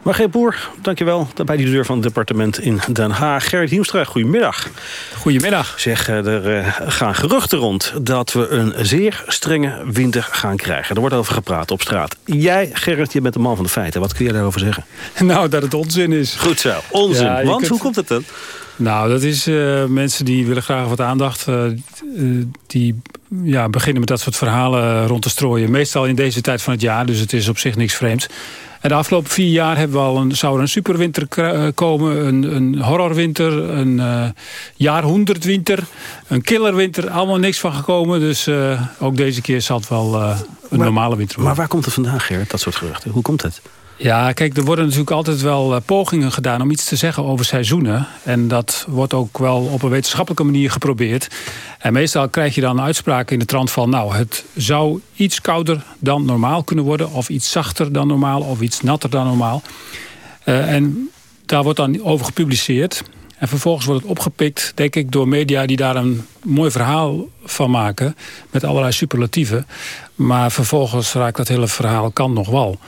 Speaker 18: Margreet Boer, dankjewel. Bij de deur van het departement in Den Haag. Gerrit Hiemstra, goedemiddag.
Speaker 37: Goedemiddag.
Speaker 18: Zeg, er uh, gaan geruchten rond dat we een zeer strenge winter gaan krijgen. Er wordt over gepraat op straat. Jij, Gerrit, je bent de man van de feiten. Wat kun je daarover zeggen?
Speaker 37: Nou, dat het onzin is.
Speaker 18: Goed zo, onzin. Ja, Want, kunt... hoe komt het dan?
Speaker 37: Nou, dat is uh, mensen die willen graag wat aandacht. Uh, die ja, beginnen met dat soort verhalen rond te strooien. Meestal in deze tijd van het jaar, dus het is op zich niks vreemds. En de afgelopen vier jaar hebben we al een, zou er een superwinter komen, een, een horrorwinter, een uh, jaarhonderdwinter, een killerwinter. Allemaal niks van gekomen, dus uh, ook deze keer zal het wel uh, een
Speaker 18: maar,
Speaker 37: normale winter worden.
Speaker 18: Maar waar komt het vandaan, Gerrit, dat soort geruchten? Hoe komt het?
Speaker 37: Ja, kijk, er worden natuurlijk altijd wel pogingen gedaan om iets te zeggen over seizoenen. En dat wordt ook wel op een wetenschappelijke manier geprobeerd. En meestal krijg je dan uitspraken in de trant van... nou, het zou iets kouder dan normaal kunnen worden... of iets zachter dan normaal, of iets natter dan normaal. Uh, en daar wordt dan over gepubliceerd. En vervolgens wordt het opgepikt, denk ik, door media... die daar een mooi verhaal van maken, met allerlei superlatieven. Maar vervolgens raakt dat hele verhaal kan nog wel...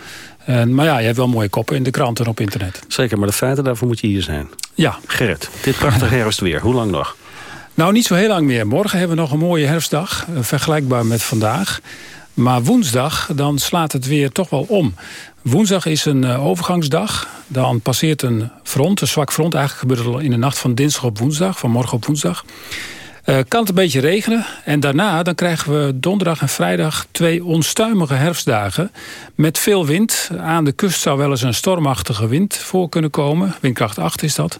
Speaker 37: En, maar ja, je hebt wel mooie koppen in de kranten en op internet.
Speaker 18: Zeker, maar de feiten, daarvoor moet je hier zijn.
Speaker 37: Ja.
Speaker 18: Gerrit, dit prachtige herfstweer, hoe lang nog?
Speaker 37: Nou, niet zo heel lang meer. Morgen hebben we nog een mooie herfstdag, vergelijkbaar met vandaag. Maar woensdag, dan slaat het weer toch wel om. Woensdag is een uh, overgangsdag. Dan passeert een front, een zwak front. Eigenlijk gebeurt het in de nacht van dinsdag op woensdag, van morgen op woensdag. Uh, kan het een beetje regenen. En daarna dan krijgen we donderdag en vrijdag twee onstuimige herfstdagen. Met veel wind. Aan de kust zou wel eens een stormachtige wind voor kunnen komen. Windkracht 8 is dat.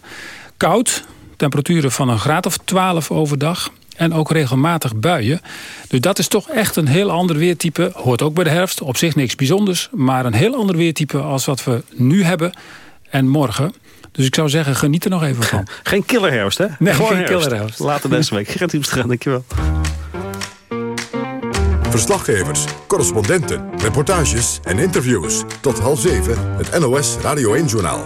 Speaker 37: Koud. Temperaturen van een graad of 12 overdag. En ook regelmatig buien. Dus dat is toch echt een heel ander weertype. Hoort ook bij de herfst. Op zich niks bijzonders. Maar een heel ander weertype als wat we nu hebben. En morgen. Dus ik zou zeggen, geniet er nog even van.
Speaker 18: Geen killerherfst, hè?
Speaker 37: Nee, Gewoon geen killerherfst.
Speaker 18: Later deze week. Gerrit Hiemstra, dankjewel.
Speaker 1: Verslaggevers, correspondenten, reportages en interviews. Tot half zeven, het NOS Radio 1-journaal.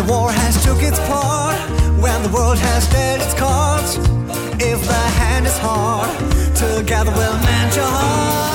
Speaker 38: The
Speaker 39: war has took its part, when the world has dealt its cards, if the hand is hard, together we'll mend your heart.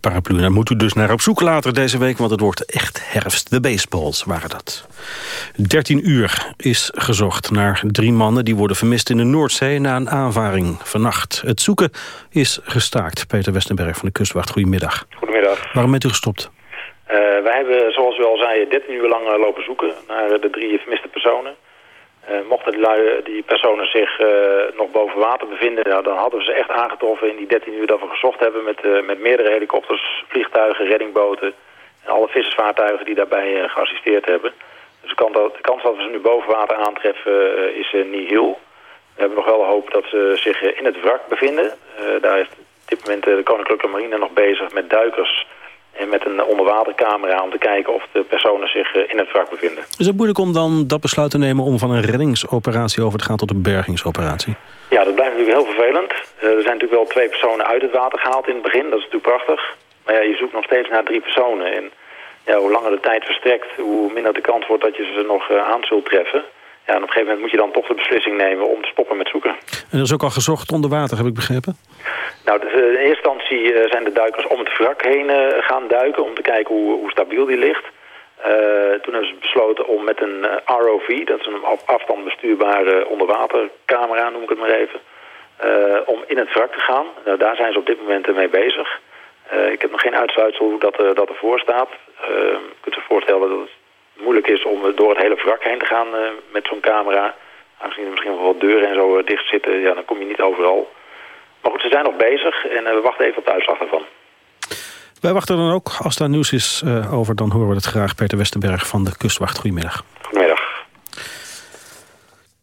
Speaker 18: Paraplu. Daar moet u dus naar op zoek later deze week, want het wordt echt herfst. De baseballs waren dat. 13 uur is gezocht naar drie mannen die worden vermist in de Noordzee na een aanvaring vannacht. Het zoeken is gestaakt. Peter Westenberg van de Kustwacht, goedemiddag.
Speaker 36: Goedemiddag.
Speaker 18: Waarom bent u gestopt?
Speaker 36: Eh, wij hebben, zoals u al zei, 13 uur lang eh, lopen zoeken naar de drie vermiste personen. Eh, mochten die, lui- die personen zich eh, nog boven water bevinden, nou, dan hadden we ze echt aangetroffen in die 13 uur dat we gezocht hebben met, eh, met meerdere helikopters, vliegtuigen, reddingboten en alle vissersvaartuigen die daarbij eh, geassisteerd hebben. Dus de kans, dat, de kans dat we ze nu boven water aantreffen eh, is eh, niet heel. We hebben nog wel hoop dat ze zich eh, in het wrak bevinden. Eh, daar is op dit moment eh, de Koninklijke Marine nog bezig met duikers en met een onderwatercamera om te kijken of de personen zich eh, in het wrak bevinden.
Speaker 18: Is het moeilijk om dan dat besluit te nemen om van een reddingsoperatie over te gaan tot een bergingsoperatie?
Speaker 36: Ja, dat blijft natuurlijk heel vervelend. Eh, er zijn natuurlijk wel twee personen uit het water gehaald in het begin. Dat is natuurlijk prachtig. Maar ja, je zoekt nog steeds naar drie personen. En ja, hoe langer de tijd verstrekt, hoe minder de kans wordt dat je ze nog eh, aan zult treffen. Ja, en op een gegeven moment moet je dan toch de beslissing nemen om te stoppen met zoeken.
Speaker 18: En er is ook al gezocht onder water, heb ik begrepen?
Speaker 36: Nou, dus, eh, in eerste instantie eh, zijn de duikers om het wrak heen eh, gaan duiken om te kijken hoe, hoe stabiel die ligt. Toen hebben ze besloten om met een ROV, dat is een op afstand bestuurbare onderwatercamera, noem ik het maar even, om in het wrak te gaan. Nou, daar zijn ze op dit moment mee bezig. Ik heb nog geen uitsluitsel hoe dat, dat ervoor staat. Je kunt je voorstellen dat het moeilijk is om eh, door het hele wrak heen te gaan eh, met zo'n camera. Aangezien er misschien wel wat deuren en zo eh, dicht zitten, ja, dan kom je niet overal. Maar goed, ze zijn nog bezig en we wachten even op de uitslag daarvan.
Speaker 18: Wij wachten dan ook. Als daar nieuws is over, dan horen we het graag. Peter Westenberg van de Kustwacht. Goedemiddag.
Speaker 36: Goedemiddag.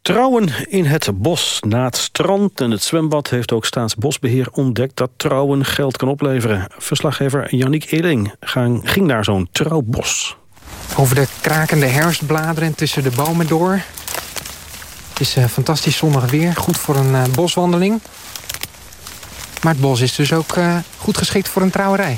Speaker 18: Trouwen in het bos. Na het strand en het zwembad heeft ook Staatsbosbeheer ontdekt dat trouwen geld kan opleveren. Verslaggever Yannick Eling ging, ging naar zo'n trouwbos.
Speaker 40: Over de krakende herfstbladeren tussen de bomen door. Het is uh, fantastisch zonnig weer, goed voor een uh, boswandeling. Maar het bos is dus ook uh, goed geschikt voor een trouwerij.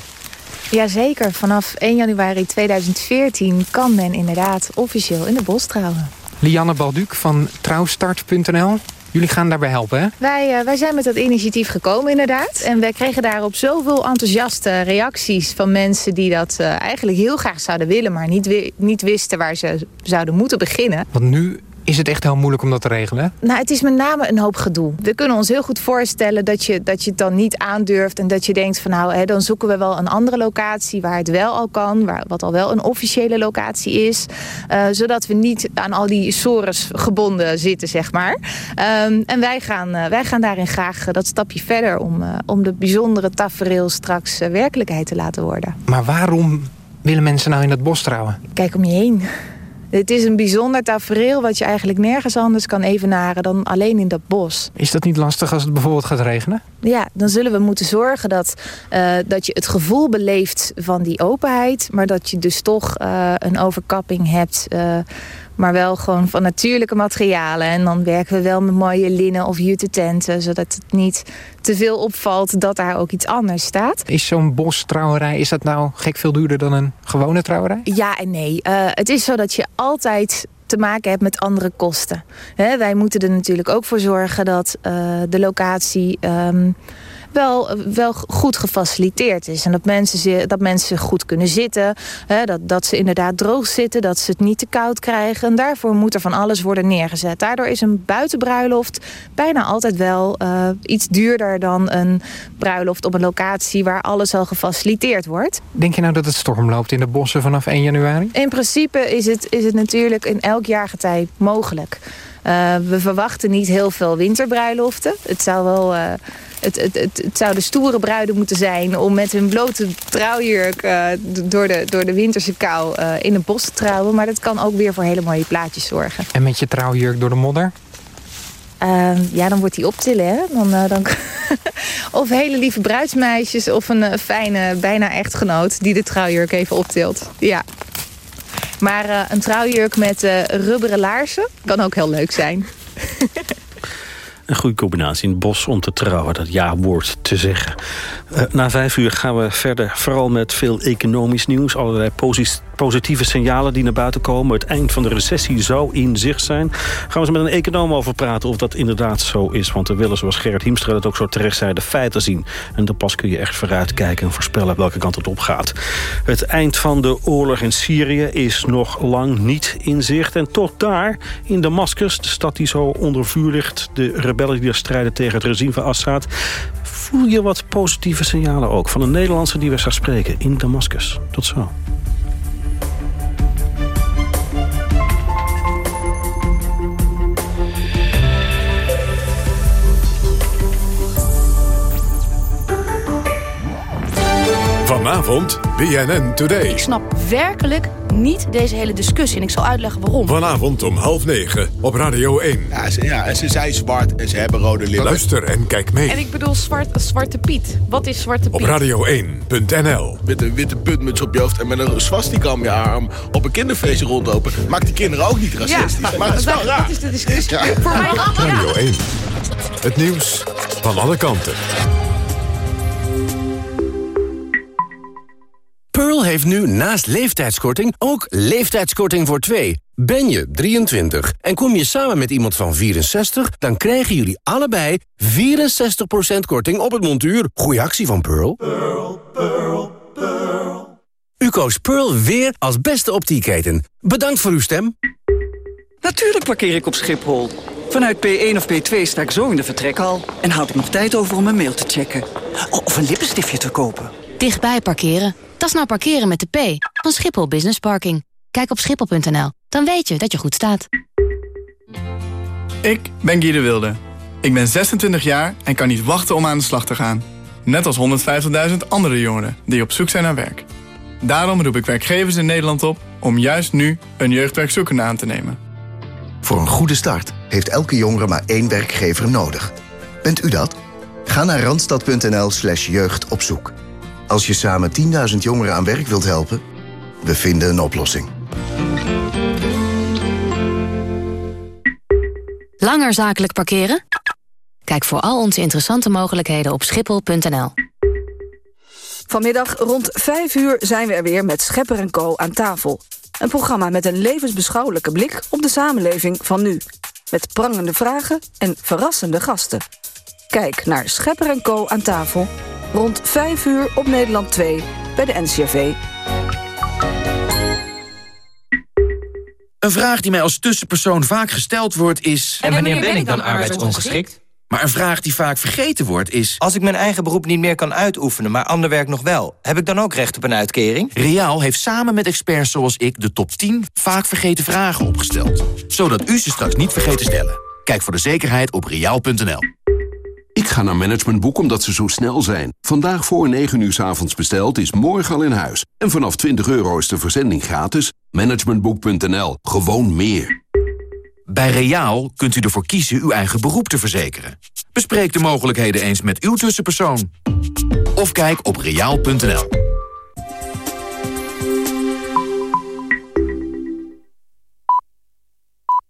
Speaker 41: Jazeker, vanaf 1 januari 2014 kan men inderdaad officieel in de bos trouwen.
Speaker 40: Lianne Balduc van trouwstart.nl. Jullie gaan daarbij helpen, hè?
Speaker 41: Wij, uh, wij zijn met dat initiatief gekomen, inderdaad. En wij kregen daarop zoveel enthousiaste reacties van mensen... die dat uh, eigenlijk heel graag zouden willen... maar niet, niet wisten waar ze zouden moeten beginnen.
Speaker 40: Want nu is het echt heel moeilijk om dat te regelen?
Speaker 41: Nou, het is met name een hoop gedoe. We kunnen ons heel goed voorstellen dat je, dat je het dan niet aandurft... en dat je denkt van nou, hè, dan zoeken we wel een andere locatie... waar het wel al kan, waar, wat al wel een officiële locatie is. Uh, zodat we niet aan al die sores gebonden zitten, zeg maar. Um, en wij gaan, uh, wij gaan daarin graag dat stapje verder... om, uh, om de bijzondere tafereel straks werkelijkheid te laten worden.
Speaker 40: Maar waarom willen mensen nou in dat bos trouwen?
Speaker 41: Kijk om je heen. Het is een bijzonder tafereel wat je eigenlijk nergens anders kan evenaren dan alleen in dat bos.
Speaker 40: Is dat niet lastig als het bijvoorbeeld gaat regenen?
Speaker 41: Ja, dan zullen we moeten zorgen dat, uh, dat je het gevoel beleeft van die openheid... maar dat je dus toch uh, een overkapping hebt... Uh, maar wel gewoon van natuurlijke materialen. En dan werken we wel met mooie linnen of jute tenten... zodat het niet te veel opvalt dat daar ook iets anders staat.
Speaker 40: Is zo'n bostrouwerij, is dat nou gek veel duurder dan een gewone trouwerij?
Speaker 41: Ja en nee. Uh, het is zo dat je altijd te maken hebt met andere kosten. He, wij moeten er natuurlijk ook voor zorgen dat uh, de locatie... Um, wel, wel goed gefaciliteerd is. En dat mensen, dat mensen goed kunnen zitten. Hè, dat, dat ze inderdaad droog zitten. Dat ze het niet te koud krijgen. En daarvoor moet er van alles worden neergezet. Daardoor is een buitenbruiloft bijna altijd wel uh, iets duurder dan een bruiloft op een locatie waar alles al gefaciliteerd wordt.
Speaker 40: Denk je nou dat het storm loopt in de bossen vanaf 1 januari?
Speaker 41: In principe is het, is het natuurlijk in elk jaargetij mogelijk. Uh, we verwachten niet heel veel winterbruiloften. Het zou wel... Uh, het, het, het, het zouden stoere bruiden moeten zijn om met hun blote trouwjurk uh, door, de, door de winterse kou uh, in het bos te trouwen. Maar dat kan ook weer voor hele mooie plaatjes zorgen.
Speaker 40: En met je trouwjurk door de modder?
Speaker 41: Uh, ja, dan wordt die optillen, hè? Dan, uh, dan of hele lieve bruidsmeisjes of een uh, fijne, bijna echtgenoot die de trouwjurk even optilt. Ja. Maar een trouwjurk met rubberen laarzen kan ook heel leuk zijn.
Speaker 18: Een goede combinatie in het bos om te trouwen, dat ja-woord te zeggen. Uh, na vijf uur gaan we verder, vooral met veel economisch nieuws. Allerlei positieve signalen die naar buiten komen. Het eind van de recessie zou in zicht zijn. Gaan we eens met een econoom over praten of dat inderdaad zo is. Want we willen, zoals Gerrit Hiemstra het ook zo terecht zei, de feiten zien. En dan pas kun je echt vooruitkijken en voorspellen welke kant het op gaat. Het eind van de oorlog in Syrië is nog lang niet in zicht. En toch daar, in Damascus, de stad die zo onder vuur ligt... de rebellen die er strijden tegen het regime van Assad... voel je wat positieve signalen ook van een Nederlandse die we straks spreken in Damascus. Tot zo.
Speaker 1: Vanavond BNN Today.
Speaker 42: Ik snap werkelijk niet deze hele discussie. En ik zal uitleggen waarom.
Speaker 1: Vanavond om half negen op Radio 1.
Speaker 43: Ja, ze, ja, ze zijn zwart en ze hebben rode lippen.
Speaker 1: Luister en kijk mee.
Speaker 42: En ik bedoel zwart, Zwarte Piet. Wat is Zwarte Piet?
Speaker 1: Op radio1.nl.
Speaker 43: Met een witte puntmuts op je hoofd en met een swastika om je arm... op een kinderfeestje rondlopen. Maakt die kinderen ook niet racistisch. Ja, maar dat is wel raar.
Speaker 42: Dat is de discussie. Ja. Voor mij
Speaker 1: Radio 1. Het nieuws van alle kanten.
Speaker 44: Pearl heeft nu naast leeftijdskorting ook leeftijdskorting voor twee. Ben je 23 en kom je samen met iemand van 64... dan krijgen jullie allebei 64% korting op het montuur. Goeie actie van Pearl.
Speaker 45: Pearl, Pearl, Pearl.
Speaker 44: U koos Pearl weer als beste optieketen. Bedankt voor uw stem.
Speaker 46: Natuurlijk parkeer ik op Schiphol. Vanuit P1 of P2 sta ik zo in de vertrekhal... en houd ik nog tijd over om een mail te checken. Of een lippenstiftje te kopen.
Speaker 47: Dichtbij parkeren. Dat is nou parkeren met de P van Schiphol Business Parking. Kijk op schiphol.nl, dan weet je dat je goed staat.
Speaker 48: Ik ben Guy de Wilde. Ik ben 26 jaar en kan niet wachten om aan de slag te gaan. Net als 150.000 andere jongeren die op zoek zijn naar werk. Daarom roep ik werkgevers in Nederland op om juist nu een jeugdwerkzoekende aan te nemen.
Speaker 49: Voor een goede start heeft elke jongere maar één werkgever nodig. Bent u dat? Ga naar randstad.nl slash jeugdopzoek. Als je samen 10.000 jongeren aan werk wilt helpen, we vinden een oplossing.
Speaker 9: Langer zakelijk parkeren? Kijk voor al onze interessante mogelijkheden op schiphol.nl.
Speaker 40: Vanmiddag rond 5 uur zijn we er weer met Schepper en Co. aan tafel. Een programma met een levensbeschouwelijke blik op de samenleving van nu. Met prangende vragen en verrassende gasten. Kijk naar Schepper en Co. aan tafel. Rond 5 uur op Nederland 2 bij de NCRV.
Speaker 25: Een vraag die mij als tussenpersoon vaak gesteld wordt is...
Speaker 12: En wanneer ben ik dan arbeidsongeschikt?
Speaker 25: Maar een vraag die vaak vergeten wordt is...
Speaker 12: Als ik mijn eigen beroep niet meer kan uitoefenen, maar ander werk nog wel... heb ik dan ook recht op een uitkering?
Speaker 25: Reaal heeft samen met experts zoals ik de top 10 vaak vergeten vragen opgesteld. Zodat u ze straks niet vergeet te stellen. Kijk voor de zekerheid op reaal.nl.
Speaker 44: Ik ga naar Managementboek omdat ze zo snel zijn. Vandaag voor 9 uur s avonds besteld is morgen al in huis. En vanaf 20 euro is de verzending gratis. Managementboek.nl. Gewoon meer.
Speaker 25: Bij Reaal kunt u ervoor kiezen uw eigen beroep te verzekeren. Bespreek de mogelijkheden eens met uw tussenpersoon. Of kijk op reaal.nl.